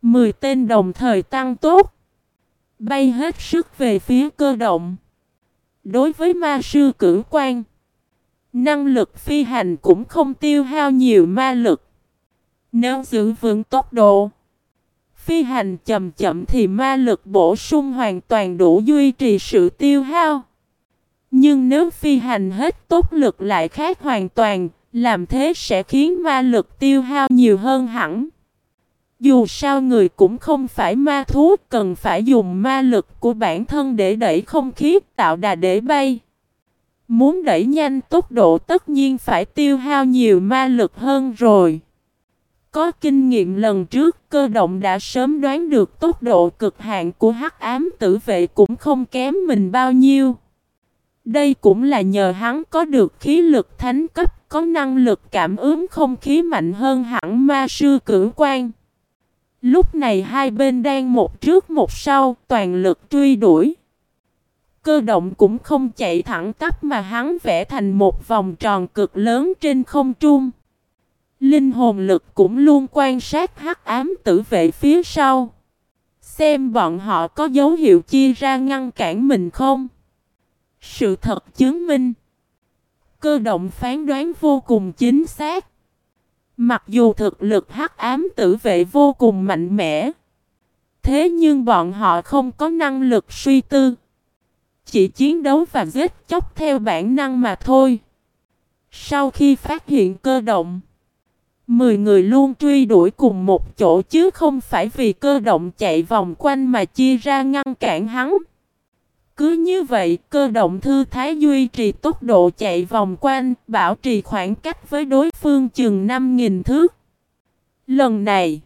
Mười tên đồng thời tăng tốt. Bay hết sức về phía cơ động. Đối với ma sư cử quan, năng lực phi hành cũng không tiêu hao nhiều ma lực. Nếu giữ vững tốc độ, phi hành chậm chậm thì ma lực bổ sung hoàn toàn đủ duy trì sự tiêu hao. Nhưng nếu phi hành hết tốc lực lại khác hoàn toàn, làm thế sẽ khiến ma lực tiêu hao nhiều hơn hẳn. Dù sao người cũng không phải ma thú, cần phải dùng ma lực của bản thân để đẩy không khí tạo đà để bay. Muốn đẩy nhanh tốc độ tất nhiên phải tiêu hao nhiều ma lực hơn rồi. Có kinh nghiệm lần trước, cơ động đã sớm đoán được tốc độ cực hạn của hắc ám tử vệ cũng không kém mình bao nhiêu. Đây cũng là nhờ hắn có được khí lực thánh cấp, có năng lực cảm ứng không khí mạnh hơn hẳn ma sư cử quan. Lúc này hai bên đang một trước một sau, toàn lực truy đuổi. Cơ động cũng không chạy thẳng tắp mà hắn vẽ thành một vòng tròn cực lớn trên không trung. Linh hồn lực cũng luôn quan sát hắc ám tử vệ phía sau. Xem bọn họ có dấu hiệu chia ra ngăn cản mình không. Sự thật chứng minh. Cơ động phán đoán vô cùng chính xác. Mặc dù thực lực hắc ám tử vệ vô cùng mạnh mẽ. Thế nhưng bọn họ không có năng lực suy tư. Chỉ chiến đấu và giết chóc theo bản năng mà thôi. Sau khi phát hiện cơ động. Mười người luôn truy đuổi cùng một chỗ chứ không phải vì cơ động chạy vòng quanh mà chia ra ngăn cản hắn. Cứ như vậy, cơ động thư thái duy trì tốc độ chạy vòng quanh, bảo trì khoảng cách với đối phương chừng 5.000 thước. Lần này,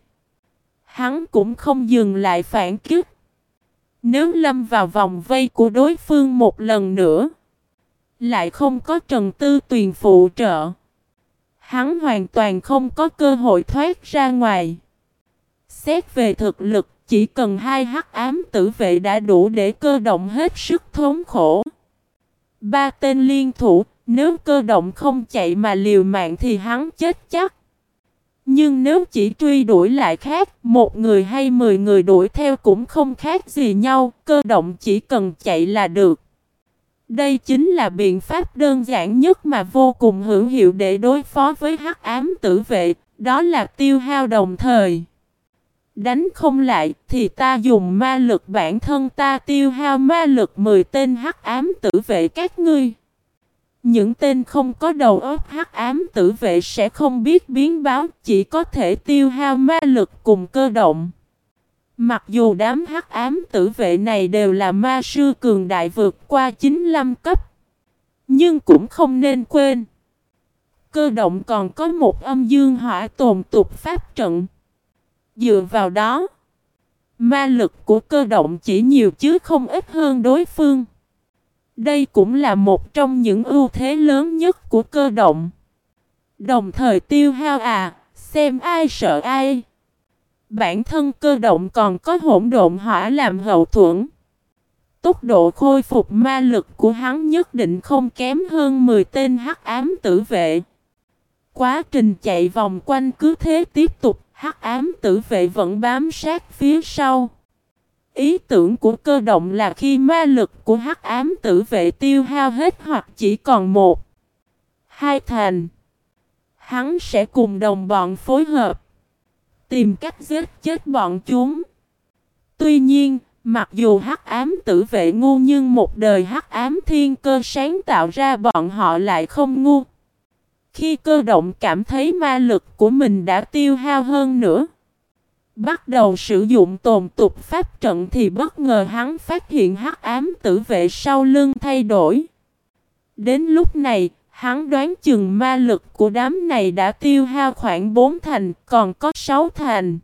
hắn cũng không dừng lại phản kích. Nếu lâm vào vòng vây của đối phương một lần nữa, lại không có Trần Tư Tuyền phụ trợ. Hắn hoàn toàn không có cơ hội thoát ra ngoài. Xét về thực lực, chỉ cần hai hắc ám tử vệ đã đủ để cơ động hết sức thống khổ. Ba tên liên thủ, nếu cơ động không chạy mà liều mạng thì hắn chết chắc. Nhưng nếu chỉ truy đuổi lại khác, một người hay mười người đuổi theo cũng không khác gì nhau, cơ động chỉ cần chạy là được. Đây chính là biện pháp đơn giản nhất mà vô cùng hữu hiệu để đối phó với hắc ám tử vệ, đó là tiêu hao đồng thời. Đánh không lại thì ta dùng ma lực bản thân ta tiêu hao ma lực 10 tên hắc ám tử vệ các ngươi. Những tên không có đầu óc hắc ám tử vệ sẽ không biết biến báo, chỉ có thể tiêu hao ma lực cùng cơ động. Mặc dù đám hắc ám tử vệ này đều là ma sư cường đại vượt qua 95 cấp, nhưng cũng không nên quên. Cơ động còn có một âm dương hỏa tồn tục pháp trận. Dựa vào đó, ma lực của cơ động chỉ nhiều chứ không ít hơn đối phương. Đây cũng là một trong những ưu thế lớn nhất của cơ động. Đồng thời tiêu hao à, xem ai sợ ai. Bản thân cơ động còn có hỗn độn hỏa làm hậu thuẫn. Tốc độ khôi phục ma lực của hắn nhất định không kém hơn 10 tên hắc ám tử vệ. Quá trình chạy vòng quanh cứ thế tiếp tục, hắc ám tử vệ vẫn bám sát phía sau. Ý tưởng của cơ động là khi ma lực của hắc ám tử vệ tiêu hao hết hoặc chỉ còn một, hai thành, hắn sẽ cùng đồng bọn phối hợp, tìm cách giết chết bọn chúng. Tuy nhiên, mặc dù hắc ám tử vệ ngu nhưng một đời hắc ám thiên cơ sáng tạo ra bọn họ lại không ngu. Khi cơ động cảm thấy ma lực của mình đã tiêu hao hơn nữa, bắt đầu sử dụng tồn tục pháp trận thì bất ngờ hắn phát hiện hắc ám tử vệ sau lưng thay đổi. Đến lúc này, hắn đoán chừng ma lực của đám này đã tiêu hao khoảng 4 thành, còn có 6 thành.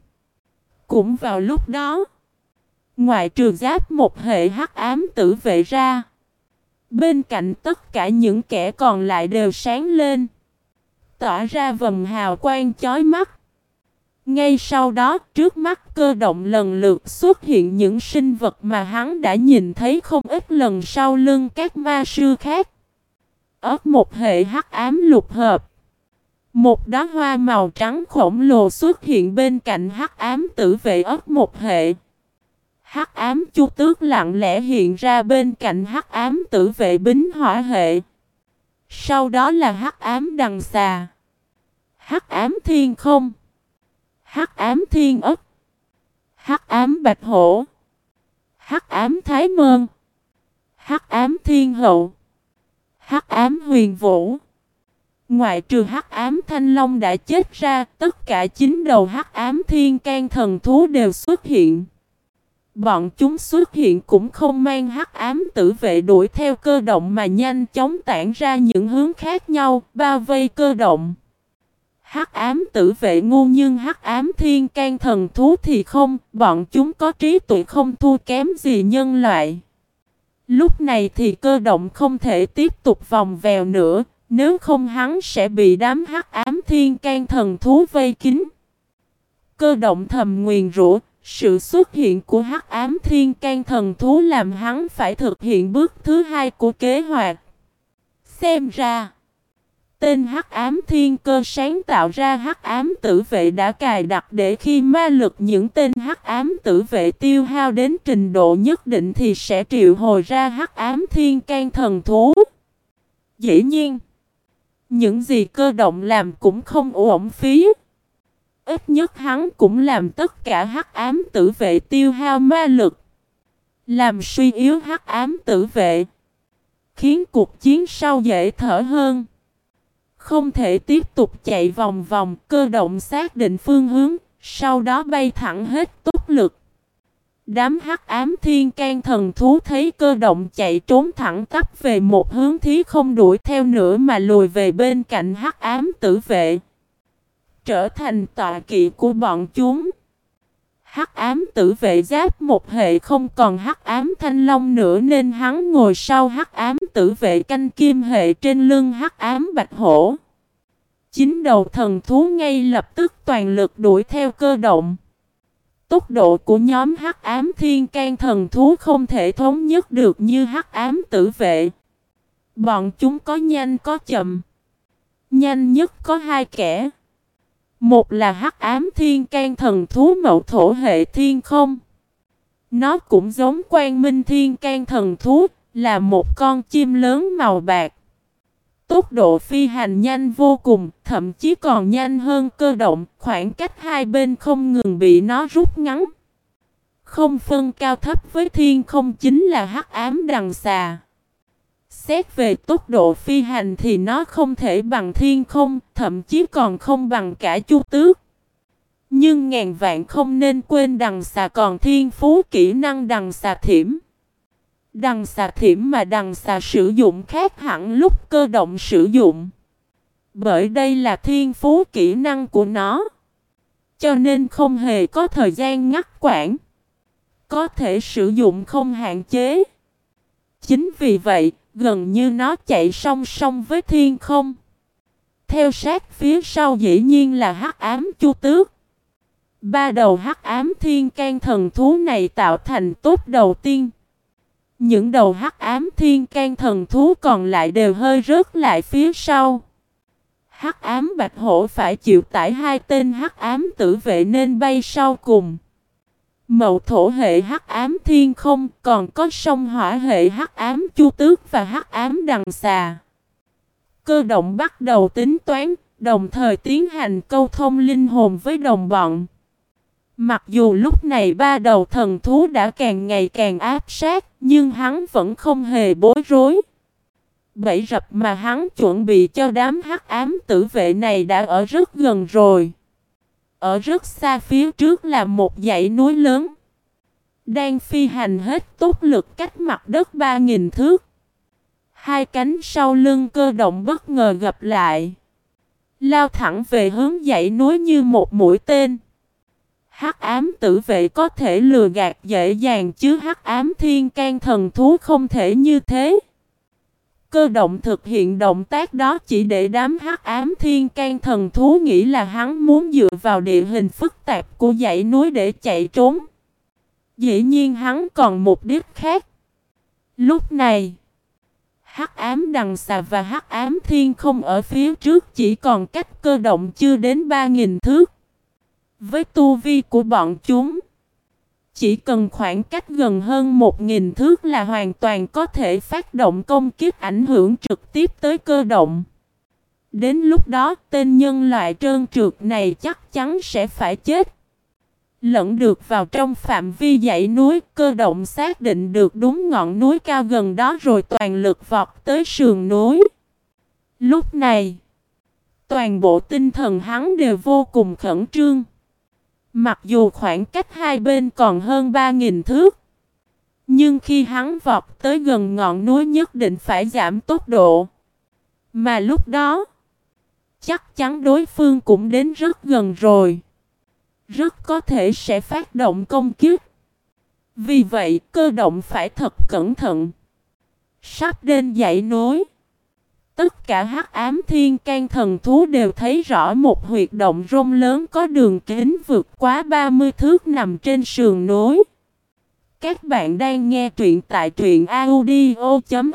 Cũng vào lúc đó, ngoại trừ giáp một hệ hắc ám tử vệ ra, Bên cạnh tất cả những kẻ còn lại đều sáng lên. Tỏa ra vầng hào quang chói mắt. Ngay sau đó, trước mắt cơ động lần lượt xuất hiện những sinh vật mà hắn đã nhìn thấy không ít lần sau lưng các ma sư khác. Ớt một hệ hắc ám lục hợp. Một đóa hoa màu trắng khổng lồ xuất hiện bên cạnh hắc ám tử vệ ớt một hệ. Hắc ám chu tước lặng lẽ hiện ra bên cạnh hắc ám tử vệ bính hỏa hệ. Sau đó là hắc ám đằng xà. Hắc ám thiên không. Hắc ám thiên ấp. Hắc ám bạch hổ. Hắc ám thái mơn. Hắc ám thiên hậu. Hắc ám huyền vũ. Ngoại trừ hắc ám thanh long đã chết ra, tất cả chín đầu hắc ám thiên can thần thú đều xuất hiện. Bọn chúng xuất hiện cũng không mang hắc ám tử vệ đuổi theo cơ động mà nhanh chóng tản ra những hướng khác nhau, bao vây cơ động. Hắc ám tử vệ ngu nhưng hắc ám thiên can thần thú thì không, bọn chúng có trí tuệ không thua kém gì nhân loại. Lúc này thì cơ động không thể tiếp tục vòng vèo nữa, nếu không hắn sẽ bị đám hắc ám thiên can thần thú vây kín. Cơ động thầm nguyền rủa, sự xuất hiện của hắc ám thiên can thần thú làm hắn phải thực hiện bước thứ hai của kế hoạch. Xem ra, tên hắc ám thiên cơ sáng tạo ra hắc ám tử vệ đã cài đặt để khi ma lực những tên hắc ám tử vệ tiêu hao đến trình độ nhất định thì sẽ triệu hồi ra hắc ám thiên can thần thú. Dĩ nhiên, những gì cơ động làm cũng không uổng phí. Ít nhất hắn cũng làm tất cả hắc ám tử vệ tiêu hao ma lực. Làm suy yếu hắc ám tử vệ. Khiến cuộc chiến sau dễ thở hơn. Không thể tiếp tục chạy vòng vòng, cơ động xác định phương hướng. Sau đó bay thẳng hết tốc lực. Đám hắc ám thiên can thần thú thấy cơ động chạy trốn thẳng tắp về một hướng thí không đuổi theo nữa mà lùi về bên cạnh hắc ám tử vệ trở thành tọa kỵ của bọn chúng. Hắc ám tử vệ giáp một hệ không còn hắc ám thanh long nữa nên hắn ngồi sau hắc ám tử vệ canh kim hệ trên lưng hắc ám bạch hổ. Chính đầu thần thú ngay lập tức toàn lực đuổi theo cơ động. Tốc độ của nhóm hắc ám thiên can thần thú không thể thống nhất được như hắc ám tử vệ. Bọn chúng có nhanh có chậm. Nhanh nhất có hai kẻ. Một là hắc ám thiên can thần thú mậu thổ hệ thiên không. Nó cũng giống quan minh thiên can thần thú, là một con chim lớn màu bạc. Tốc độ phi hành nhanh vô cùng, thậm chí còn nhanh hơn cơ động, khoảng cách hai bên không ngừng bị nó rút ngắn. Không phân cao thấp với thiên không chính là hắc ám đằng xà. Xét về tốc độ phi hành thì nó không thể bằng thiên không, thậm chí còn không bằng cả chu tước. Nhưng ngàn vạn không nên quên đằng xà còn thiên phú kỹ năng đằng xà thiểm. Đằng xà thiểm mà đằng xà sử dụng khác hẳn lúc cơ động sử dụng. Bởi đây là thiên phú kỹ năng của nó. Cho nên không hề có thời gian ngắt quãng. Có thể sử dụng không hạn chế. Chính vì vậy, gần như nó chạy song song với thiên không. Theo sát phía sau dĩ nhiên là hắc ám chu tước. Ba đầu hắc ám thiên can thần thú này tạo thành tốt đầu tiên. Những đầu hắc ám thiên can thần thú còn lại đều hơi rớt lại phía sau. Hắc ám bạch hổ phải chịu tải hai tên hắc ám tử vệ nên bay sau cùng. Mậu thổ hệ hắc ám thiên không, còn có sông hỏa hệ hắc ám chu tước và hắc ám đằng xà. Cơ động bắt đầu tính toán, đồng thời tiến hành câu thông linh hồn với đồng bọn. Mặc dù lúc này ba đầu thần thú đã càng ngày càng áp sát, nhưng hắn vẫn không hề bối rối. Bẫy rập mà hắn chuẩn bị cho đám hắc ám tử vệ này đã ở rất gần rồi. Ở rất xa phía trước là một dãy núi lớn. Đang phi hành hết tốt lực cách mặt đất 3.000 thước. Hai cánh sau lưng cơ động bất ngờ gặp lại. Lao thẳng về hướng dãy núi như một mũi tên. Hắc ám tử vệ có thể lừa gạt dễ dàng chứ hắc ám thiên can thần thú không thể như thế cơ động thực hiện động tác đó chỉ để đám hắc ám thiên can thần thú nghĩ là hắn muốn dựa vào địa hình phức tạp của dãy núi để chạy trốn. Dĩ nhiên hắn còn mục đích khác. Lúc này, hắc ám đằng xà và hắc ám thiên không ở phía trước chỉ còn cách cơ động chưa đến 3.000 thước. Với tu vi của bọn chúng, chỉ cần khoảng cách gần hơn 1.000 thước là hoàn toàn có thể phát động công kích ảnh hưởng trực tiếp tới cơ động. Đến lúc đó tên nhân loại trơn trượt này chắc chắn sẽ phải chết. Lẫn được vào trong phạm vi dãy núi, cơ động xác định được đúng ngọn núi cao gần đó rồi toàn lực vọt tới sườn núi. Lúc này, toàn bộ tinh thần hắn đều vô cùng khẩn trương. Mặc dù khoảng cách hai bên còn hơn 3.000 thước, nhưng khi hắn vọt tới gần ngọn núi nhất định phải giảm tốc độ. Mà lúc đó, chắc chắn đối phương cũng đến rất gần rồi. Rất có thể sẽ phát động công kiếp. Vì vậy, cơ động phải thật cẩn thận. Sắp đến dãy núi. Tất cả hắc ám thiên can thần thú đều thấy rõ một huyệt động rông lớn có đường kính vượt quá 30 thước nằm trên sườn núi. Các bạn đang nghe truyện tại truyện audio.fiz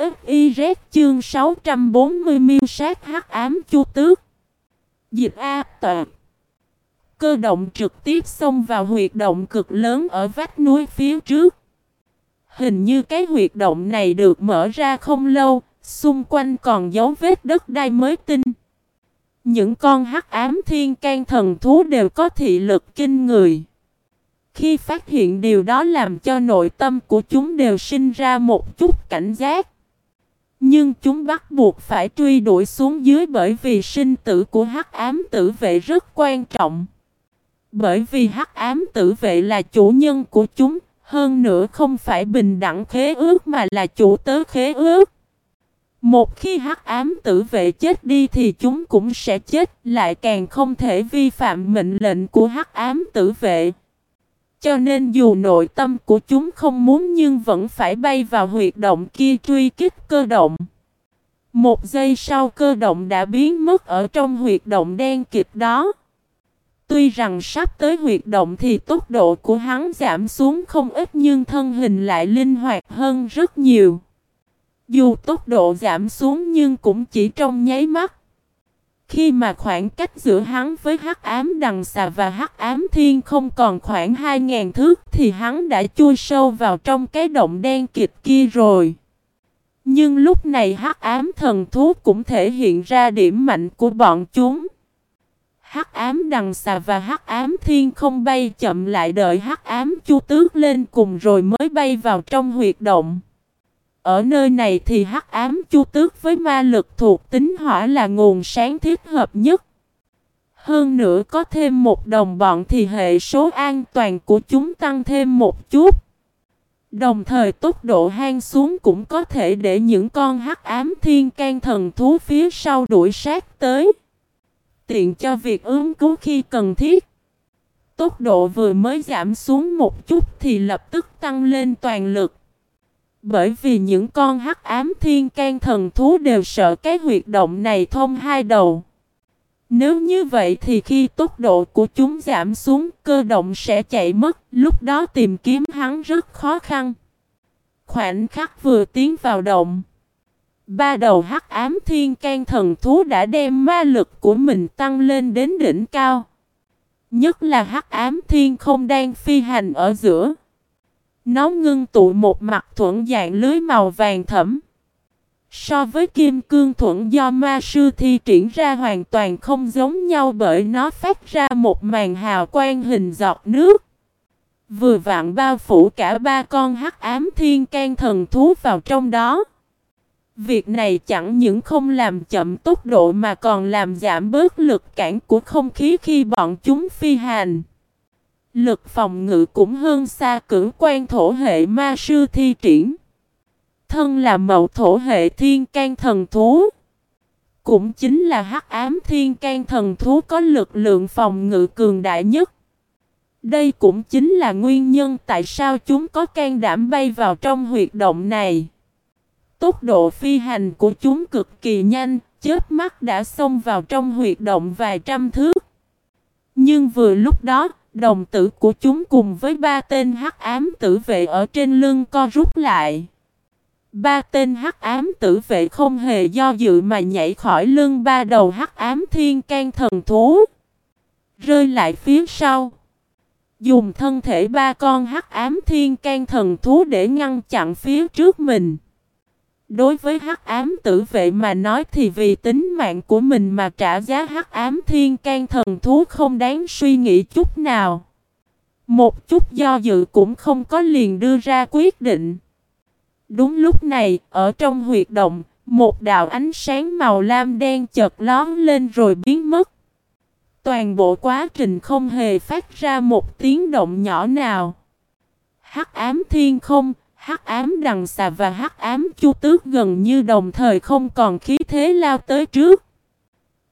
chương 640 miêu sát hắc ám chu tước. Dịch A toàn. Cơ động trực tiếp xông vào huyệt động cực lớn ở vách núi phía trước. Hình như cái huyệt động này được mở ra không lâu, Xung quanh còn dấu vết đất đai mới tinh. Những con hắc ám thiên can thần thú đều có thị lực kinh người. Khi phát hiện điều đó làm cho nội tâm của chúng đều sinh ra một chút cảnh giác. Nhưng chúng bắt buộc phải truy đuổi xuống dưới bởi vì sinh tử của hắc ám tử vệ rất quan trọng. Bởi vì hắc ám tử vệ là chủ nhân của chúng, hơn nữa không phải bình đẳng khế ước mà là chủ tớ khế ước. Một khi hắc ám tử vệ chết đi thì chúng cũng sẽ chết, lại càng không thể vi phạm mệnh lệnh của hắc ám tử vệ. Cho nên dù nội tâm của chúng không muốn nhưng vẫn phải bay vào huyệt động kia truy kích cơ động. Một giây sau cơ động đã biến mất ở trong huyệt động đen kịt đó. Tuy rằng sắp tới huyệt động thì tốc độ của hắn giảm xuống không ít nhưng thân hình lại linh hoạt hơn rất nhiều. Dù tốc độ giảm xuống nhưng cũng chỉ trong nháy mắt. Khi mà khoảng cách giữa hắn với hắc ám đằng xà và hắc ám thiên không còn khoảng 2.000 thước thì hắn đã chui sâu vào trong cái động đen kịch kia rồi. Nhưng lúc này hắc ám thần thú cũng thể hiện ra điểm mạnh của bọn chúng. Hắc ám đằng xà và hắc ám thiên không bay chậm lại đợi hắc ám chu tước lên cùng rồi mới bay vào trong huyệt động. Ở nơi này thì hắc ám chu tước với ma lực thuộc tính hỏa là nguồn sáng thích hợp nhất. Hơn nữa có thêm một đồng bọn thì hệ số an toàn của chúng tăng thêm một chút. Đồng thời tốc độ hang xuống cũng có thể để những con hắc ám thiên can thần thú phía sau đuổi sát tới. Tiện cho việc ứng cứu khi cần thiết. Tốc độ vừa mới giảm xuống một chút thì lập tức tăng lên toàn lực. Bởi vì những con hắc ám thiên can thần thú đều sợ cái huyệt động này thông hai đầu. Nếu như vậy thì khi tốc độ của chúng giảm xuống, cơ động sẽ chạy mất, lúc đó tìm kiếm hắn rất khó khăn. Khoảnh khắc vừa tiến vào động, ba đầu hắc ám thiên can thần thú đã đem ma lực của mình tăng lên đến đỉnh cao. Nhất là hắc ám thiên không đang phi hành ở giữa. Nó ngưng tụ một mặt thuẫn dạng lưới màu vàng thẫm. So với kim cương thuẫn do ma sư thi triển ra hoàn toàn không giống nhau bởi nó phát ra một màn hào quang hình giọt nước. Vừa vặn bao phủ cả ba con hắc ám thiên can thần thú vào trong đó. Việc này chẳng những không làm chậm tốc độ mà còn làm giảm bớt lực cản của không khí khi bọn chúng phi hành. Lực phòng ngự cũng hơn xa cử quan thổ hệ ma sư thi triển. Thân là mậu thổ hệ thiên can thần thú. Cũng chính là hắc ám thiên can thần thú có lực lượng phòng ngự cường đại nhất. Đây cũng chính là nguyên nhân tại sao chúng có can đảm bay vào trong huyệt động này. Tốc độ phi hành của chúng cực kỳ nhanh, chớp mắt đã xông vào trong huyệt động vài trăm thước. Nhưng vừa lúc đó, đồng tử của chúng cùng với ba tên hắc ám tử vệ ở trên lưng co rút lại. Ba tên hắc ám tử vệ không hề do dự mà nhảy khỏi lưng ba đầu hắc ám thiên can thần thú. Rơi lại phía sau. Dùng thân thể ba con hắc ám thiên can thần thú để ngăn chặn phía trước mình. Đối với hắc ám tử vệ mà nói thì vì tính mạng của mình mà trả giá hắc ám thiên can thần thú không đáng suy nghĩ chút nào. Một chút do dự cũng không có liền đưa ra quyết định. Đúng lúc này, ở trong huyệt động, một đạo ánh sáng màu lam đen chợt lón lên rồi biến mất. Toàn bộ quá trình không hề phát ra một tiếng động nhỏ nào. Hắc ám thiên không, hắc ám đằng xà và hắc ám chu tước gần như đồng thời không còn khí thế lao tới trước.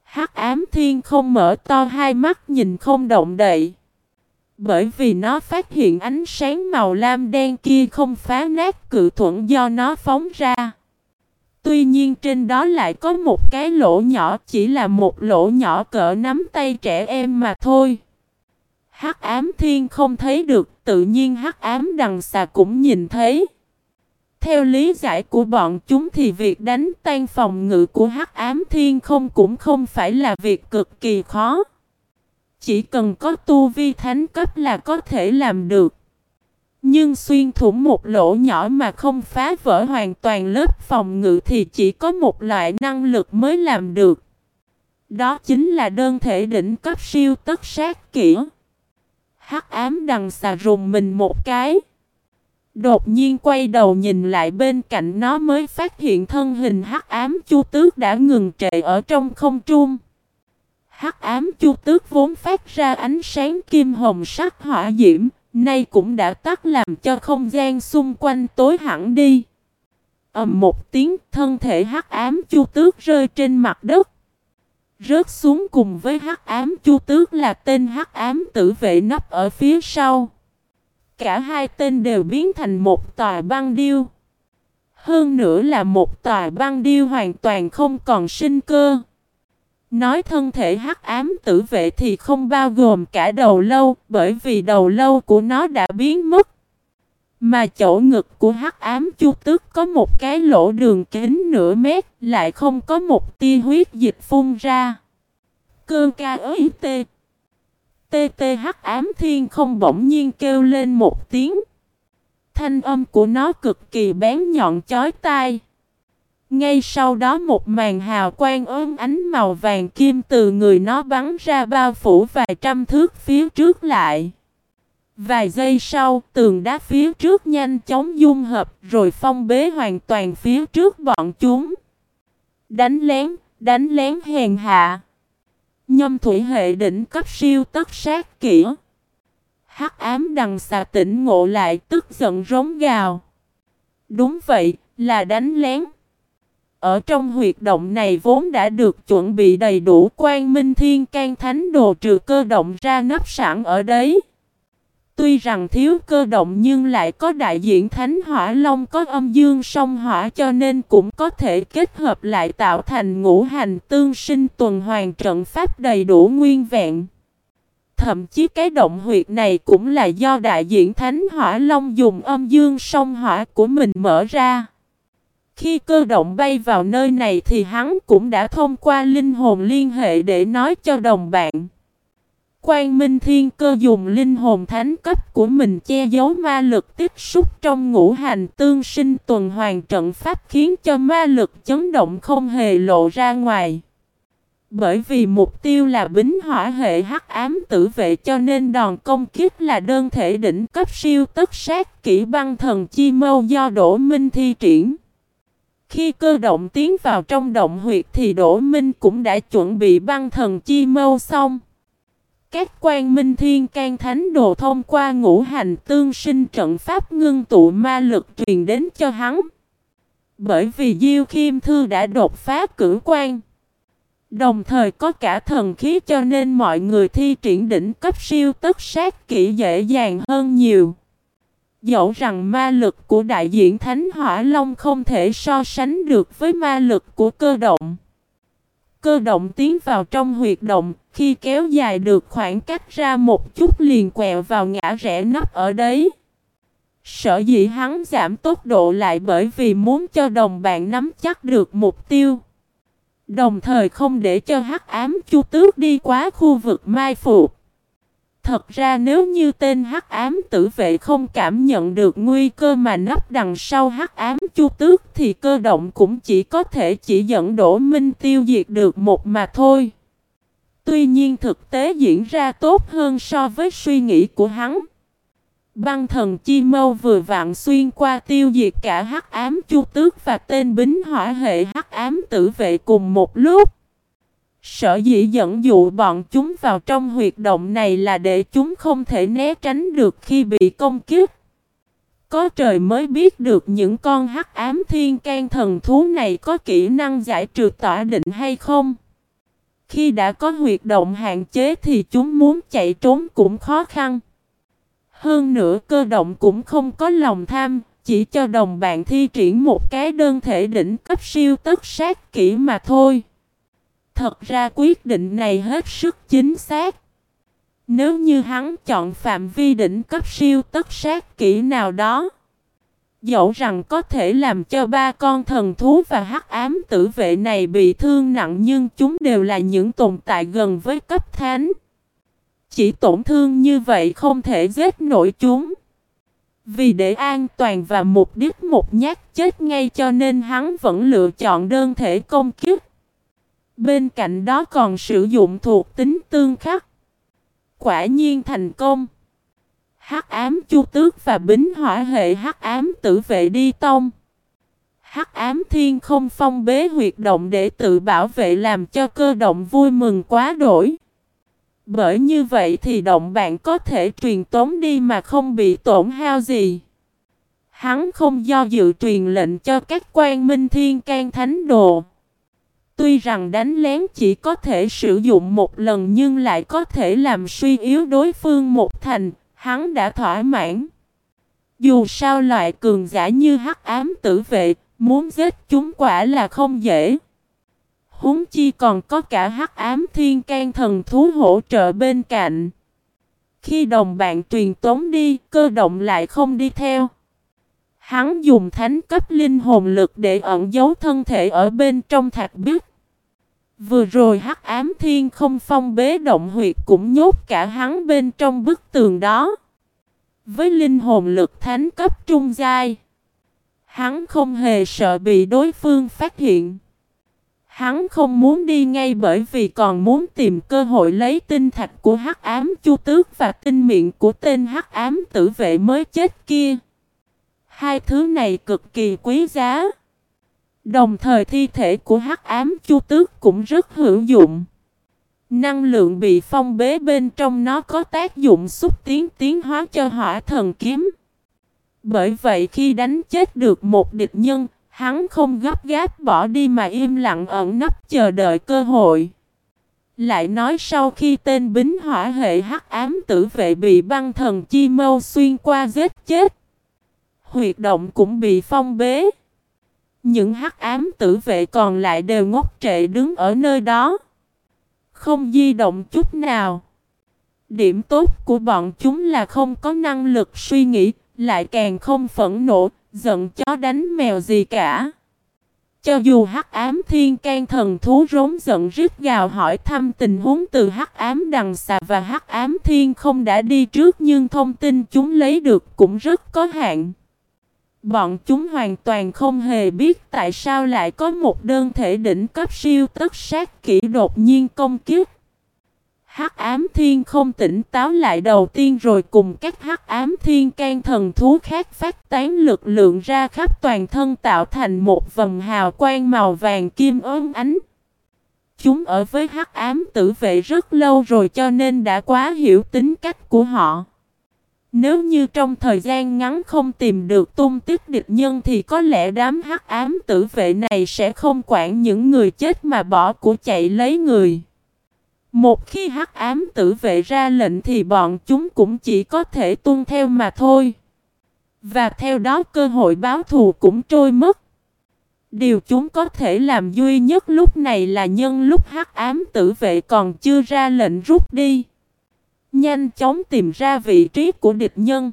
Hắc ám thiên không mở to hai mắt nhìn không động đậy. Bởi vì nó phát hiện ánh sáng màu lam đen kia không phá nát cự thuẫn do nó phóng ra. Tuy nhiên trên đó lại có một cái lỗ nhỏ, chỉ là một lỗ nhỏ cỡ nắm tay trẻ em mà thôi. Hắc ám thiên không thấy được, tự nhiên hắc ám đằng xà cũng nhìn thấy. Theo lý giải của bọn chúng thì việc đánh tan phòng ngự của hắc ám thiên không cũng không phải là việc cực kỳ khó. Chỉ cần có tu vi thánh cấp là có thể làm được. Nhưng xuyên thủng một lỗ nhỏ mà không phá vỡ hoàn toàn lớp phòng ngự thì chỉ có một loại năng lực mới làm được. Đó chính là đơn thể đỉnh cấp siêu tất sát kỹ. Hắc ám đằng xà rùng mình một cái. Đột nhiên quay đầu nhìn lại bên cạnh nó mới phát hiện thân hình hắc ám chu tước đã ngừng trệ ở trong không trung. Hắc ám chu tước vốn phát ra ánh sáng kim hồng sắc hỏa diễm, nay cũng đã tắt làm cho không gian xung quanh tối hẳn đi. ầm một tiếng thân thể hắc ám chu tước rơi trên mặt đất. Rớt xuống cùng với hắc ám chu tước là tên hắc ám tử vệ nấp ở phía sau. Cả hai tên đều biến thành một tòa băng điêu. Hơn nữa là một tòa băng điêu hoàn toàn không còn sinh cơ. Nói thân thể hắc ám tử vệ thì không bao gồm cả đầu lâu, bởi vì đầu lâu của nó đã biến mất. Mà chỗ ngực của hắc ám chu tước có một cái lỗ đường kính nửa mét, lại không có một tia huyết dịch phun ra. Cơn ca ới tê. Tê tê hắc ám thiên không bỗng nhiên kêu lên một tiếng. Thanh âm của nó cực kỳ bén nhọn chói tai. Ngay sau đó một màn hào quang ôm ánh màu vàng kim từ người nó bắn ra bao phủ vài trăm thước phía trước lại. Vài giây sau, tường đá phía trước nhanh chóng dung hợp rồi phong bế hoàn toàn phía trước bọn chúng. Đánh lén, đánh lén hèn hạ. Nhâm thủy hệ đỉnh cấp siêu tất sát kỹ. Hắc ám đằng xà tỉnh ngộ lại tức giận rống gào. Đúng vậy, là đánh lén. Ở trong huyệt động này vốn đã được chuẩn bị đầy đủ quan minh thiên can thánh đồ trừ cơ động ra nắp sẵn ở đấy. Tuy rằng thiếu cơ động nhưng lại có đại diện thánh hỏa long có âm dương song hỏa cho nên cũng có thể kết hợp lại tạo thành ngũ hành tương sinh tuần hoàn trận pháp đầy đủ nguyên vẹn. Thậm chí cái động huyệt này cũng là do đại diện thánh hỏa long dùng âm dương song hỏa của mình mở ra. Khi cơ động bay vào nơi này thì hắn cũng đã thông qua linh hồn liên hệ để nói cho đồng bạn. Quang Minh Thiên Cơ dùng linh hồn thánh cấp của mình che giấu ma lực tiếp xúc trong ngũ hành tương sinh tuần hoàn trận pháp khiến cho ma lực chấn động không hề lộ ra ngoài. Bởi vì mục tiêu là bính hỏa hệ hắc ám tử vệ cho nên đòn công kích là đơn thể đỉnh cấp siêu tất sát kỹ băng thần chi mâu do Đỗ Minh thi triển. Khi cơ động tiến vào trong động huyệt thì Đỗ Minh cũng đã chuẩn bị băng thần chi mâu xong. Các quan minh thiên can thánh đồ thông qua ngũ hành tương sinh trận pháp ngưng tụ ma lực truyền đến cho hắn. Bởi vì Diêu Khiêm Thư đã đột phá cử quan. Đồng thời có cả thần khí cho nên mọi người thi triển đỉnh cấp siêu tất sát kỹ dễ dàng hơn nhiều. Dẫu rằng ma lực của đại diện Thánh Hỏa Long không thể so sánh được với ma lực của cơ động. Cơ động tiến vào trong huyệt động, khi kéo dài được khoảng cách ra một chút liền quẹo vào ngã rẽ nắp ở đấy. Sở dĩ hắn giảm tốc độ lại bởi vì muốn cho đồng bạn nắm chắc được mục tiêu. Đồng thời không để cho hắc ám chu tước đi quá khu vực mai phục. Thật ra nếu như tên hắc ám tử vệ không cảm nhận được nguy cơ mà nấp đằng sau hắc ám chu tước thì cơ động cũng chỉ có thể chỉ dẫn đổ minh tiêu diệt được một mà thôi. Tuy nhiên thực tế diễn ra tốt hơn so với suy nghĩ của hắn. Băng thần chi mâu vừa vạn xuyên qua tiêu diệt cả hắc ám chu tước và tên bính hỏa hệ hắc ám tử vệ cùng một lúc. Sở dĩ dẫn dụ bọn chúng vào trong huyệt động này là để chúng không thể né tránh được khi bị công kiếp. Có trời mới biết được những con hắc ám thiên can thần thú này có kỹ năng giải trừ tỏa định hay không. Khi đã có huyệt động hạn chế thì chúng muốn chạy trốn cũng khó khăn. Hơn nữa cơ động cũng không có lòng tham, chỉ cho đồng bạn thi triển một cái đơn thể đỉnh cấp siêu tất sát kỹ mà thôi. Thật ra quyết định này hết sức chính xác. Nếu như hắn chọn phạm vi đỉnh cấp siêu tất sát kỹ nào đó, dẫu rằng có thể làm cho ba con thần thú và hắc ám tử vệ này bị thương nặng nhưng chúng đều là những tồn tại gần với cấp thánh. Chỉ tổn thương như vậy không thể giết nổi chúng. Vì để an toàn và mục đích một nhát chết ngay cho nên hắn vẫn lựa chọn đơn thể công kiếp. Bên cạnh đó còn sử dụng thuộc tính tương khắc. Quả nhiên thành công. Hắc ám chu tước và bính hỏa hệ hắc ám tử vệ đi tông. Hắc ám thiên không phong bế huyệt động để tự bảo vệ làm cho cơ động vui mừng quá đổi. Bởi như vậy thì động bạn có thể truyền tống đi mà không bị tổn hao gì. Hắn không do dự truyền lệnh cho các quan minh thiên can thánh đồ. Tuy rằng đánh lén chỉ có thể sử dụng một lần nhưng lại có thể làm suy yếu đối phương một thành, hắn đã thỏa mãn. Dù sao loại cường giả như hắc ám tử vệ, muốn giết chúng quả là không dễ. Húng chi còn có cả hắc ám thiên can thần thú hỗ trợ bên cạnh. Khi đồng bạn truyền tống đi, cơ động lại không đi theo. Hắn dùng thánh cấp linh hồn lực để ẩn giấu thân thể ở bên trong thạch bích Vừa rồi hắc ám thiên không phong bế động huyệt cũng nhốt cả hắn bên trong bức tường đó. Với linh hồn lực thánh cấp trung giai, hắn không hề sợ bị đối phương phát hiện. Hắn không muốn đi ngay bởi vì còn muốn tìm cơ hội lấy tinh thạch của hắc ám chu tước và tinh miệng của tên hắc ám tử vệ mới chết kia. Hai thứ này cực kỳ quý giá. Đồng thời thi thể của hắc ám chu tước cũng rất hữu dụng. Năng lượng bị phong bế bên trong nó có tác dụng xúc tiến tiến hóa cho hỏa thần kiếm. Bởi vậy khi đánh chết được một địch nhân, hắn không gấp gáp bỏ đi mà im lặng ẩn nấp chờ đợi cơ hội. Lại nói sau khi tên bính hỏa hệ hắc ám tử vệ bị băng thần chi mâu xuyên qua giết chết. Huyệt động cũng bị phong bế. Những hắc ám tử vệ còn lại đều ngốc trệ đứng ở nơi đó. Không di động chút nào. Điểm tốt của bọn chúng là không có năng lực suy nghĩ, lại càng không phẫn nộ, giận chó đánh mèo gì cả. Cho dù hắc ám thiên can thần thú rống giận rít gào hỏi thăm tình huống từ hắc ám đằng xà và hắc ám thiên không đã đi trước nhưng thông tin chúng lấy được cũng rất có hạn. Bọn chúng hoàn toàn không hề biết tại sao lại có một đơn thể đỉnh cấp siêu tất sát kỹ đột nhiên công kiếp. Hắc ám thiên không tỉnh táo lại đầu tiên rồi cùng các hắc ám thiên can thần thú khác phát tán lực lượng ra khắp toàn thân tạo thành một vầng hào quang màu vàng kim ốm ánh. Chúng ở với hắc ám tử vệ rất lâu rồi cho nên đã quá hiểu tính cách của họ. Nếu như trong thời gian ngắn không tìm được tung tích địch nhân thì có lẽ đám hắc ám tử vệ này sẽ không quản những người chết mà bỏ của chạy lấy người. Một khi hắc ám tử vệ ra lệnh thì bọn chúng cũng chỉ có thể tuân theo mà thôi. Và theo đó cơ hội báo thù cũng trôi mất. Điều chúng có thể làm duy nhất lúc này là nhân lúc hắc ám tử vệ còn chưa ra lệnh rút đi. Nhanh chóng tìm ra vị trí của địch nhân.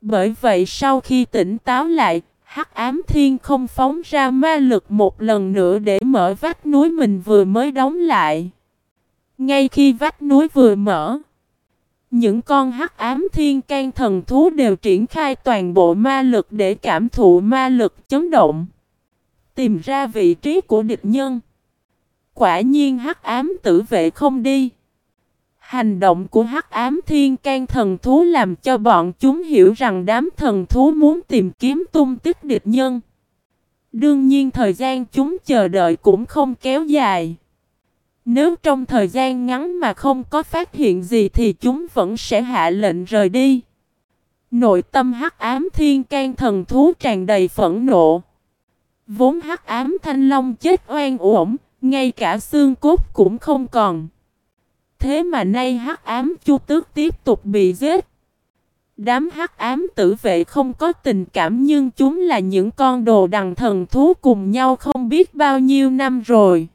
Bởi vậy sau khi tỉnh táo lại, hắc ám thiên không phóng ra ma lực một lần nữa để mở vách núi mình vừa mới đóng lại. Ngay khi vách núi vừa mở, những con hắc ám thiên can thần thú đều triển khai toàn bộ ma lực để cảm thụ ma lực chấn động. Tìm ra vị trí của địch nhân. Quả nhiên hắc ám tử vệ không đi. Hành động của hắc ám thiên can thần thú làm cho bọn chúng hiểu rằng đám thần thú muốn tìm kiếm tung tích địch nhân. Đương nhiên thời gian chúng chờ đợi cũng không kéo dài. Nếu trong thời gian ngắn mà không có phát hiện gì thì chúng vẫn sẽ hạ lệnh rời đi. Nội tâm hắc ám thiên can thần thú tràn đầy phẫn nộ. Vốn hắc ám thanh long chết oan uổng, ngay cả xương cốt cũng không còn. Thế mà nay hắc ám chu tước tiếp tục bị giết. Đám hắc ám tử vệ không có tình cảm nhưng chúng là những con đồ đằng thần thú cùng nhau không biết bao nhiêu năm rồi.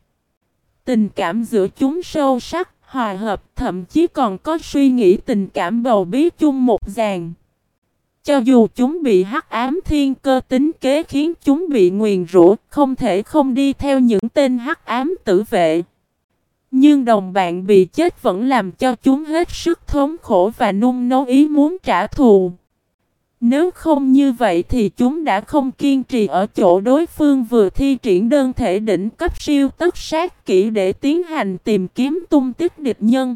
Tình cảm giữa chúng sâu sắc, hòa hợp, thậm chí còn có suy nghĩ tình cảm bầu bí chung một dàn. Cho dù chúng bị hắc ám thiên cơ tính kế khiến chúng bị nguyền rủa, không thể không đi theo những tên hắc ám tử vệ. Nhưng đồng bạn bị chết vẫn làm cho chúng hết sức thống khổ và nung nấu ý muốn trả thù. Nếu không như vậy thì chúng đã không kiên trì ở chỗ đối phương vừa thi triển đơn thể đỉnh cấp siêu tất sát kỹ để tiến hành tìm kiếm tung tích địch nhân.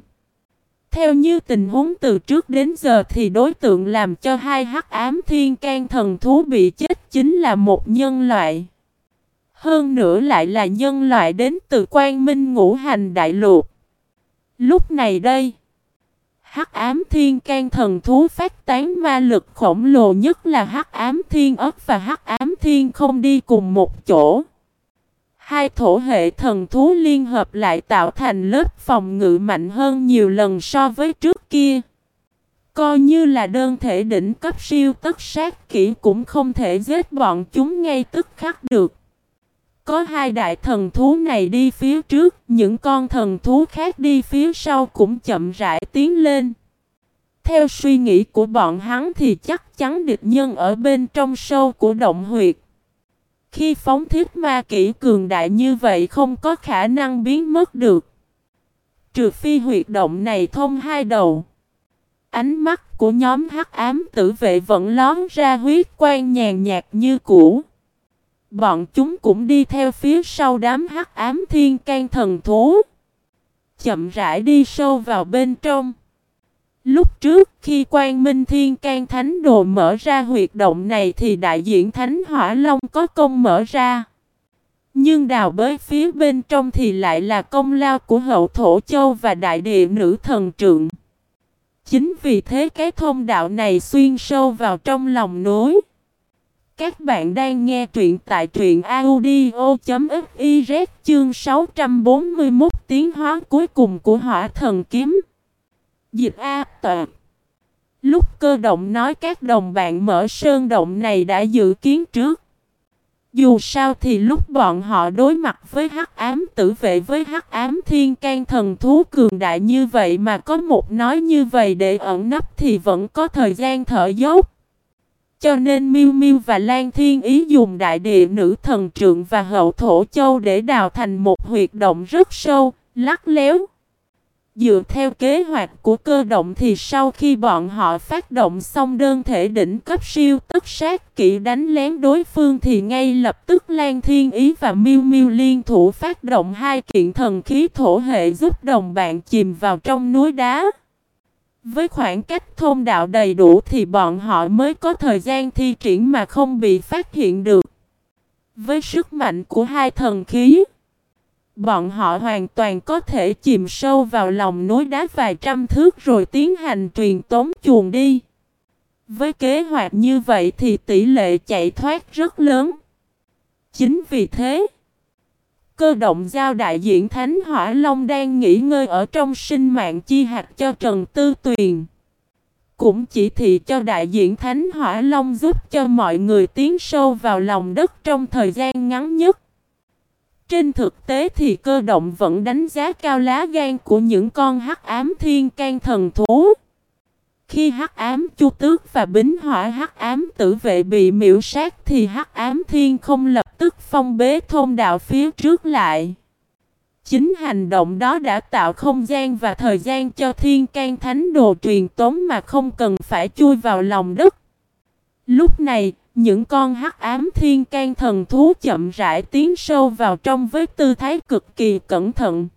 Theo như tình huống từ trước đến giờ thì đối tượng làm cho hai hắc ám thiên can thần thú bị chết chính là một nhân loại. Hơn nữa lại là nhân loại đến từ quan minh ngũ hành đại lục. Lúc này đây, hắc ám thiên can thần thú phát tán ma lực khổng lồ nhất là hắc ám thiên ớt và hắc ám thiên không đi cùng một chỗ. Hai thổ hệ thần thú liên hợp lại tạo thành lớp phòng ngự mạnh hơn nhiều lần so với trước kia. Coi như là đơn thể đỉnh cấp siêu tất sát kỹ cũng không thể giết bọn chúng ngay tức khắc được. Có hai đại thần thú này đi phía trước, những con thần thú khác đi phía sau cũng chậm rãi tiến lên. Theo suy nghĩ của bọn hắn thì chắc chắn địch nhân ở bên trong sâu của động huyệt. Khi phóng thiết ma kỹ cường đại như vậy không có khả năng biến mất được. Trừ phi huyệt động này thông hai đầu. Ánh mắt của nhóm hắc ám tử vệ vẫn lón ra huyết quan nhàn nhạt như cũ. Bọn chúng cũng đi theo phía sau đám hắc ám thiên can thần thú. Chậm rãi đi sâu vào bên trong. Lúc trước, khi quan minh thiên can thánh đồ mở ra huyệt động này thì đại diện thánh hỏa long có công mở ra. Nhưng đào bới phía bên trong thì lại là công lao của hậu thổ châu và đại địa nữ thần trượng. Chính vì thế cái thông đạo này xuyên sâu vào trong lòng núi. Các bạn đang nghe truyện tại truyện audio.fiz chương 641 tiếng hóa cuối cùng của hỏa thần kiếm. Dịch A toàn. Lúc cơ động nói các đồng bạn mở sơn động này đã dự kiến trước. Dù sao thì lúc bọn họ đối mặt với hắc ám, tử vệ với hắc ám, thiên can, thần thú cường đại như vậy mà có một nói như vậy để ẩn nấp thì vẫn có thời gian thở dốc. Cho nên Miu Miu và Lan Thiên Ý dùng đại địa nữ thần trượng và hậu thổ châu để đào thành một huyệt động rất sâu, lắc léo. Dựa theo kế hoạch của cơ động thì sau khi bọn họ phát động xong đơn thể đỉnh cấp siêu tất sát kỹ đánh lén đối phương thì ngay lập tức Lan Thiên Ý và Miu Miu liên thủ phát động hai kiện thần khí thổ hệ giúp đồng bạn chìm vào trong núi đá. Với khoảng cách thôn đạo đầy đủ thì bọn họ mới có thời gian thi triển mà không bị phát hiện được. Với sức mạnh của hai thần khí, bọn họ hoàn toàn có thể chìm sâu vào lòng núi đá vài trăm thước rồi tiến hành truyền tống chuồn đi. Với kế hoạch như vậy thì tỷ lệ chạy thoát rất lớn. Chính vì thế, Cơ động giao đại diện Thánh Hỏa Long đang nghỉ ngơi ở trong sinh mạng chi hạt cho Trần Tư Tuyền. cũng chỉ thị cho đại diện Thánh Hỏa Long giúp cho mọi người tiến sâu vào lòng đất trong thời gian ngắn nhất. Trên thực tế thì cơ động vẫn đánh giá cao lá gan của những con hắc ám thiên can thần thú. Khi hắc ám chu tước và bính hỏa hắc ám tử vệ bị miễu sát thì hắc ám thiên không lập tức phong bế thôn đạo phía trước lại. Chính hành động đó đã tạo không gian và thời gian cho thiên can thánh đồ truyền tống mà không cần phải chui vào lòng đất. Lúc này, những con hắc ám thiên can thần thú chậm rãi tiến sâu vào trong với tư thái cực kỳ cẩn thận.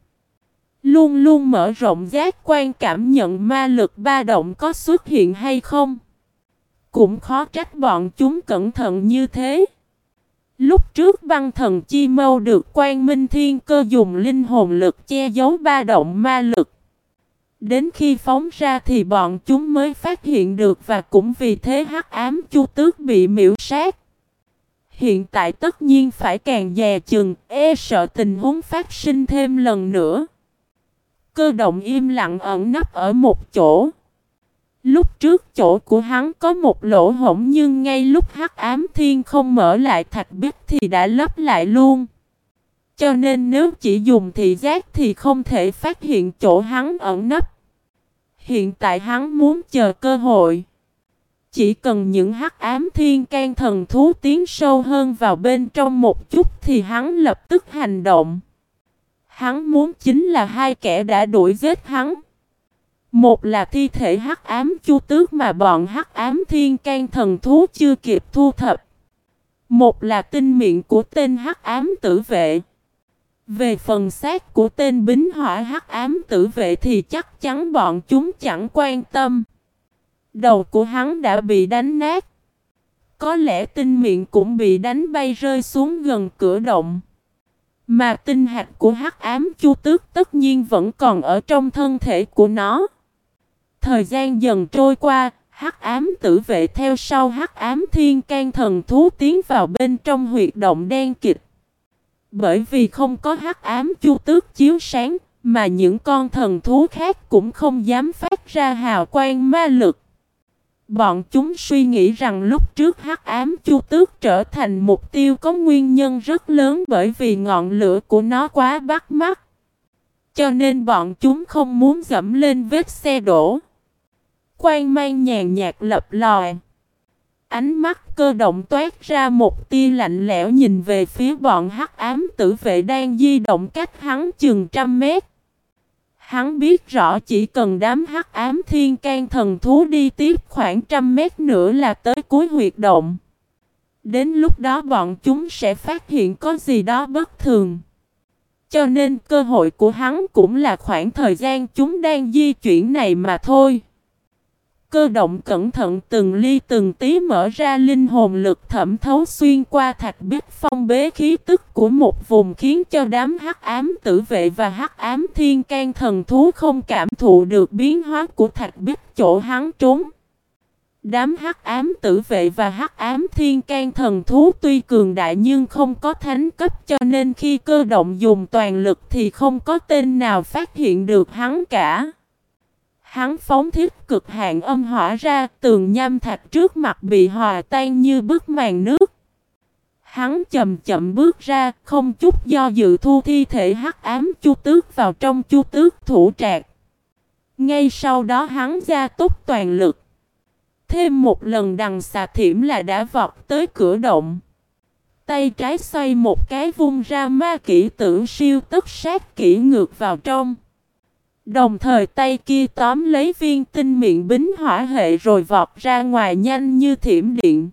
Luôn luôn mở rộng giác quan cảm nhận ma lực ba động có xuất hiện hay không. Cũng khó trách bọn chúng cẩn thận như thế. Lúc trước băng thần chi mâu được quan minh thiên cơ dùng linh hồn lực che giấu ba động ma lực. Đến khi phóng ra thì bọn chúng mới phát hiện được và cũng vì thế hắc ám chu tước bị miễu sát. Hiện tại tất nhiên phải càng dè chừng, e sợ tình huống phát sinh thêm lần nữa. Cơ động im lặng ẩn nấp ở một chỗ. Lúc trước chỗ của hắn có một lỗ hổng nhưng ngay lúc hắc ám thiên không mở lại thạch bích thì đã lấp lại luôn. Cho nên nếu chỉ dùng thị giác thì không thể phát hiện chỗ hắn ẩn nấp. Hiện tại hắn muốn chờ cơ hội. Chỉ cần những hắc ám thiên can thần thú tiến sâu hơn vào bên trong một chút thì hắn lập tức hành động. Hắn muốn chính là hai kẻ đã đuổi giết hắn. Một là thi thể hắc ám chu tước mà bọn hắc ám thiên can thần thú chưa kịp thu thập. Một là tinh miệng của tên hắc ám tử vệ. Về phần xác của tên bính hỏa hắc ám tử vệ thì chắc chắn bọn chúng chẳng quan tâm. Đầu của hắn đã bị đánh nát. Có lẽ tinh miệng cũng bị đánh bay rơi xuống gần cửa động. Mà tinh hạt của hắc ám chu tước tất nhiên vẫn còn ở trong thân thể của nó. Thời gian dần trôi qua, hắc ám tử vệ theo sau hắc ám thiên can thần thú tiến vào bên trong huyệt động đen kịch. Bởi vì không có hắc ám chu tước chiếu sáng, mà những con thần thú khác cũng không dám phát ra hào quang ma lực. Bọn chúng suy nghĩ rằng lúc trước hắc ám chu tước trở thành mục tiêu có nguyên nhân rất lớn bởi vì ngọn lửa của nó quá bắt mắt. Cho nên bọn chúng không muốn dẫm lên vết xe đổ. Quang mang nhàn nhạt lập lòi. Ánh mắt cơ động toát ra một tia lạnh lẽo nhìn về phía bọn hắc ám tử vệ đang di động cách hắn chừng trăm mét. Hắn biết rõ chỉ cần đám hắc ám thiên can thần thú đi tiếp khoảng trăm mét nữa là tới cuối huyệt động. Đến lúc đó bọn chúng sẽ phát hiện có gì đó bất thường. Cho nên cơ hội của hắn cũng là khoảng thời gian chúng đang di chuyển này mà thôi. Cơ động cẩn thận từng ly từng tí mở ra linh hồn lực thẩm thấu xuyên qua thạch bích phong bế khí tức của một vùng khiến cho đám hắc ám tử vệ và hắc ám thiên can thần thú không cảm thụ được biến hóa của thạch bích chỗ hắn trốn. Đám hắc ám tử vệ và hắc ám thiên can thần thú tuy cường đại nhưng không có thánh cấp cho nên khi cơ động dùng toàn lực thì không có tên nào phát hiện được hắn cả. Hắn phóng thiết cực hạn âm hỏa ra, tường nham thạch trước mặt bị hòa tan như bức màn nước. Hắn chậm chậm bước ra, không chút do dự thu thi thể hắc ám chu tước vào trong chu tước thủ trạc. Ngay sau đó hắn ra tốc toàn lực. Thêm một lần đằng xà thiểm là đã vọt tới cửa động. Tay trái xoay một cái vung ra ma kỹ tử siêu tức sát kỹ ngược vào trong. Đồng thời tay kia tóm lấy viên tinh miệng bính hỏa hệ rồi vọt ra ngoài nhanh như thiểm điện.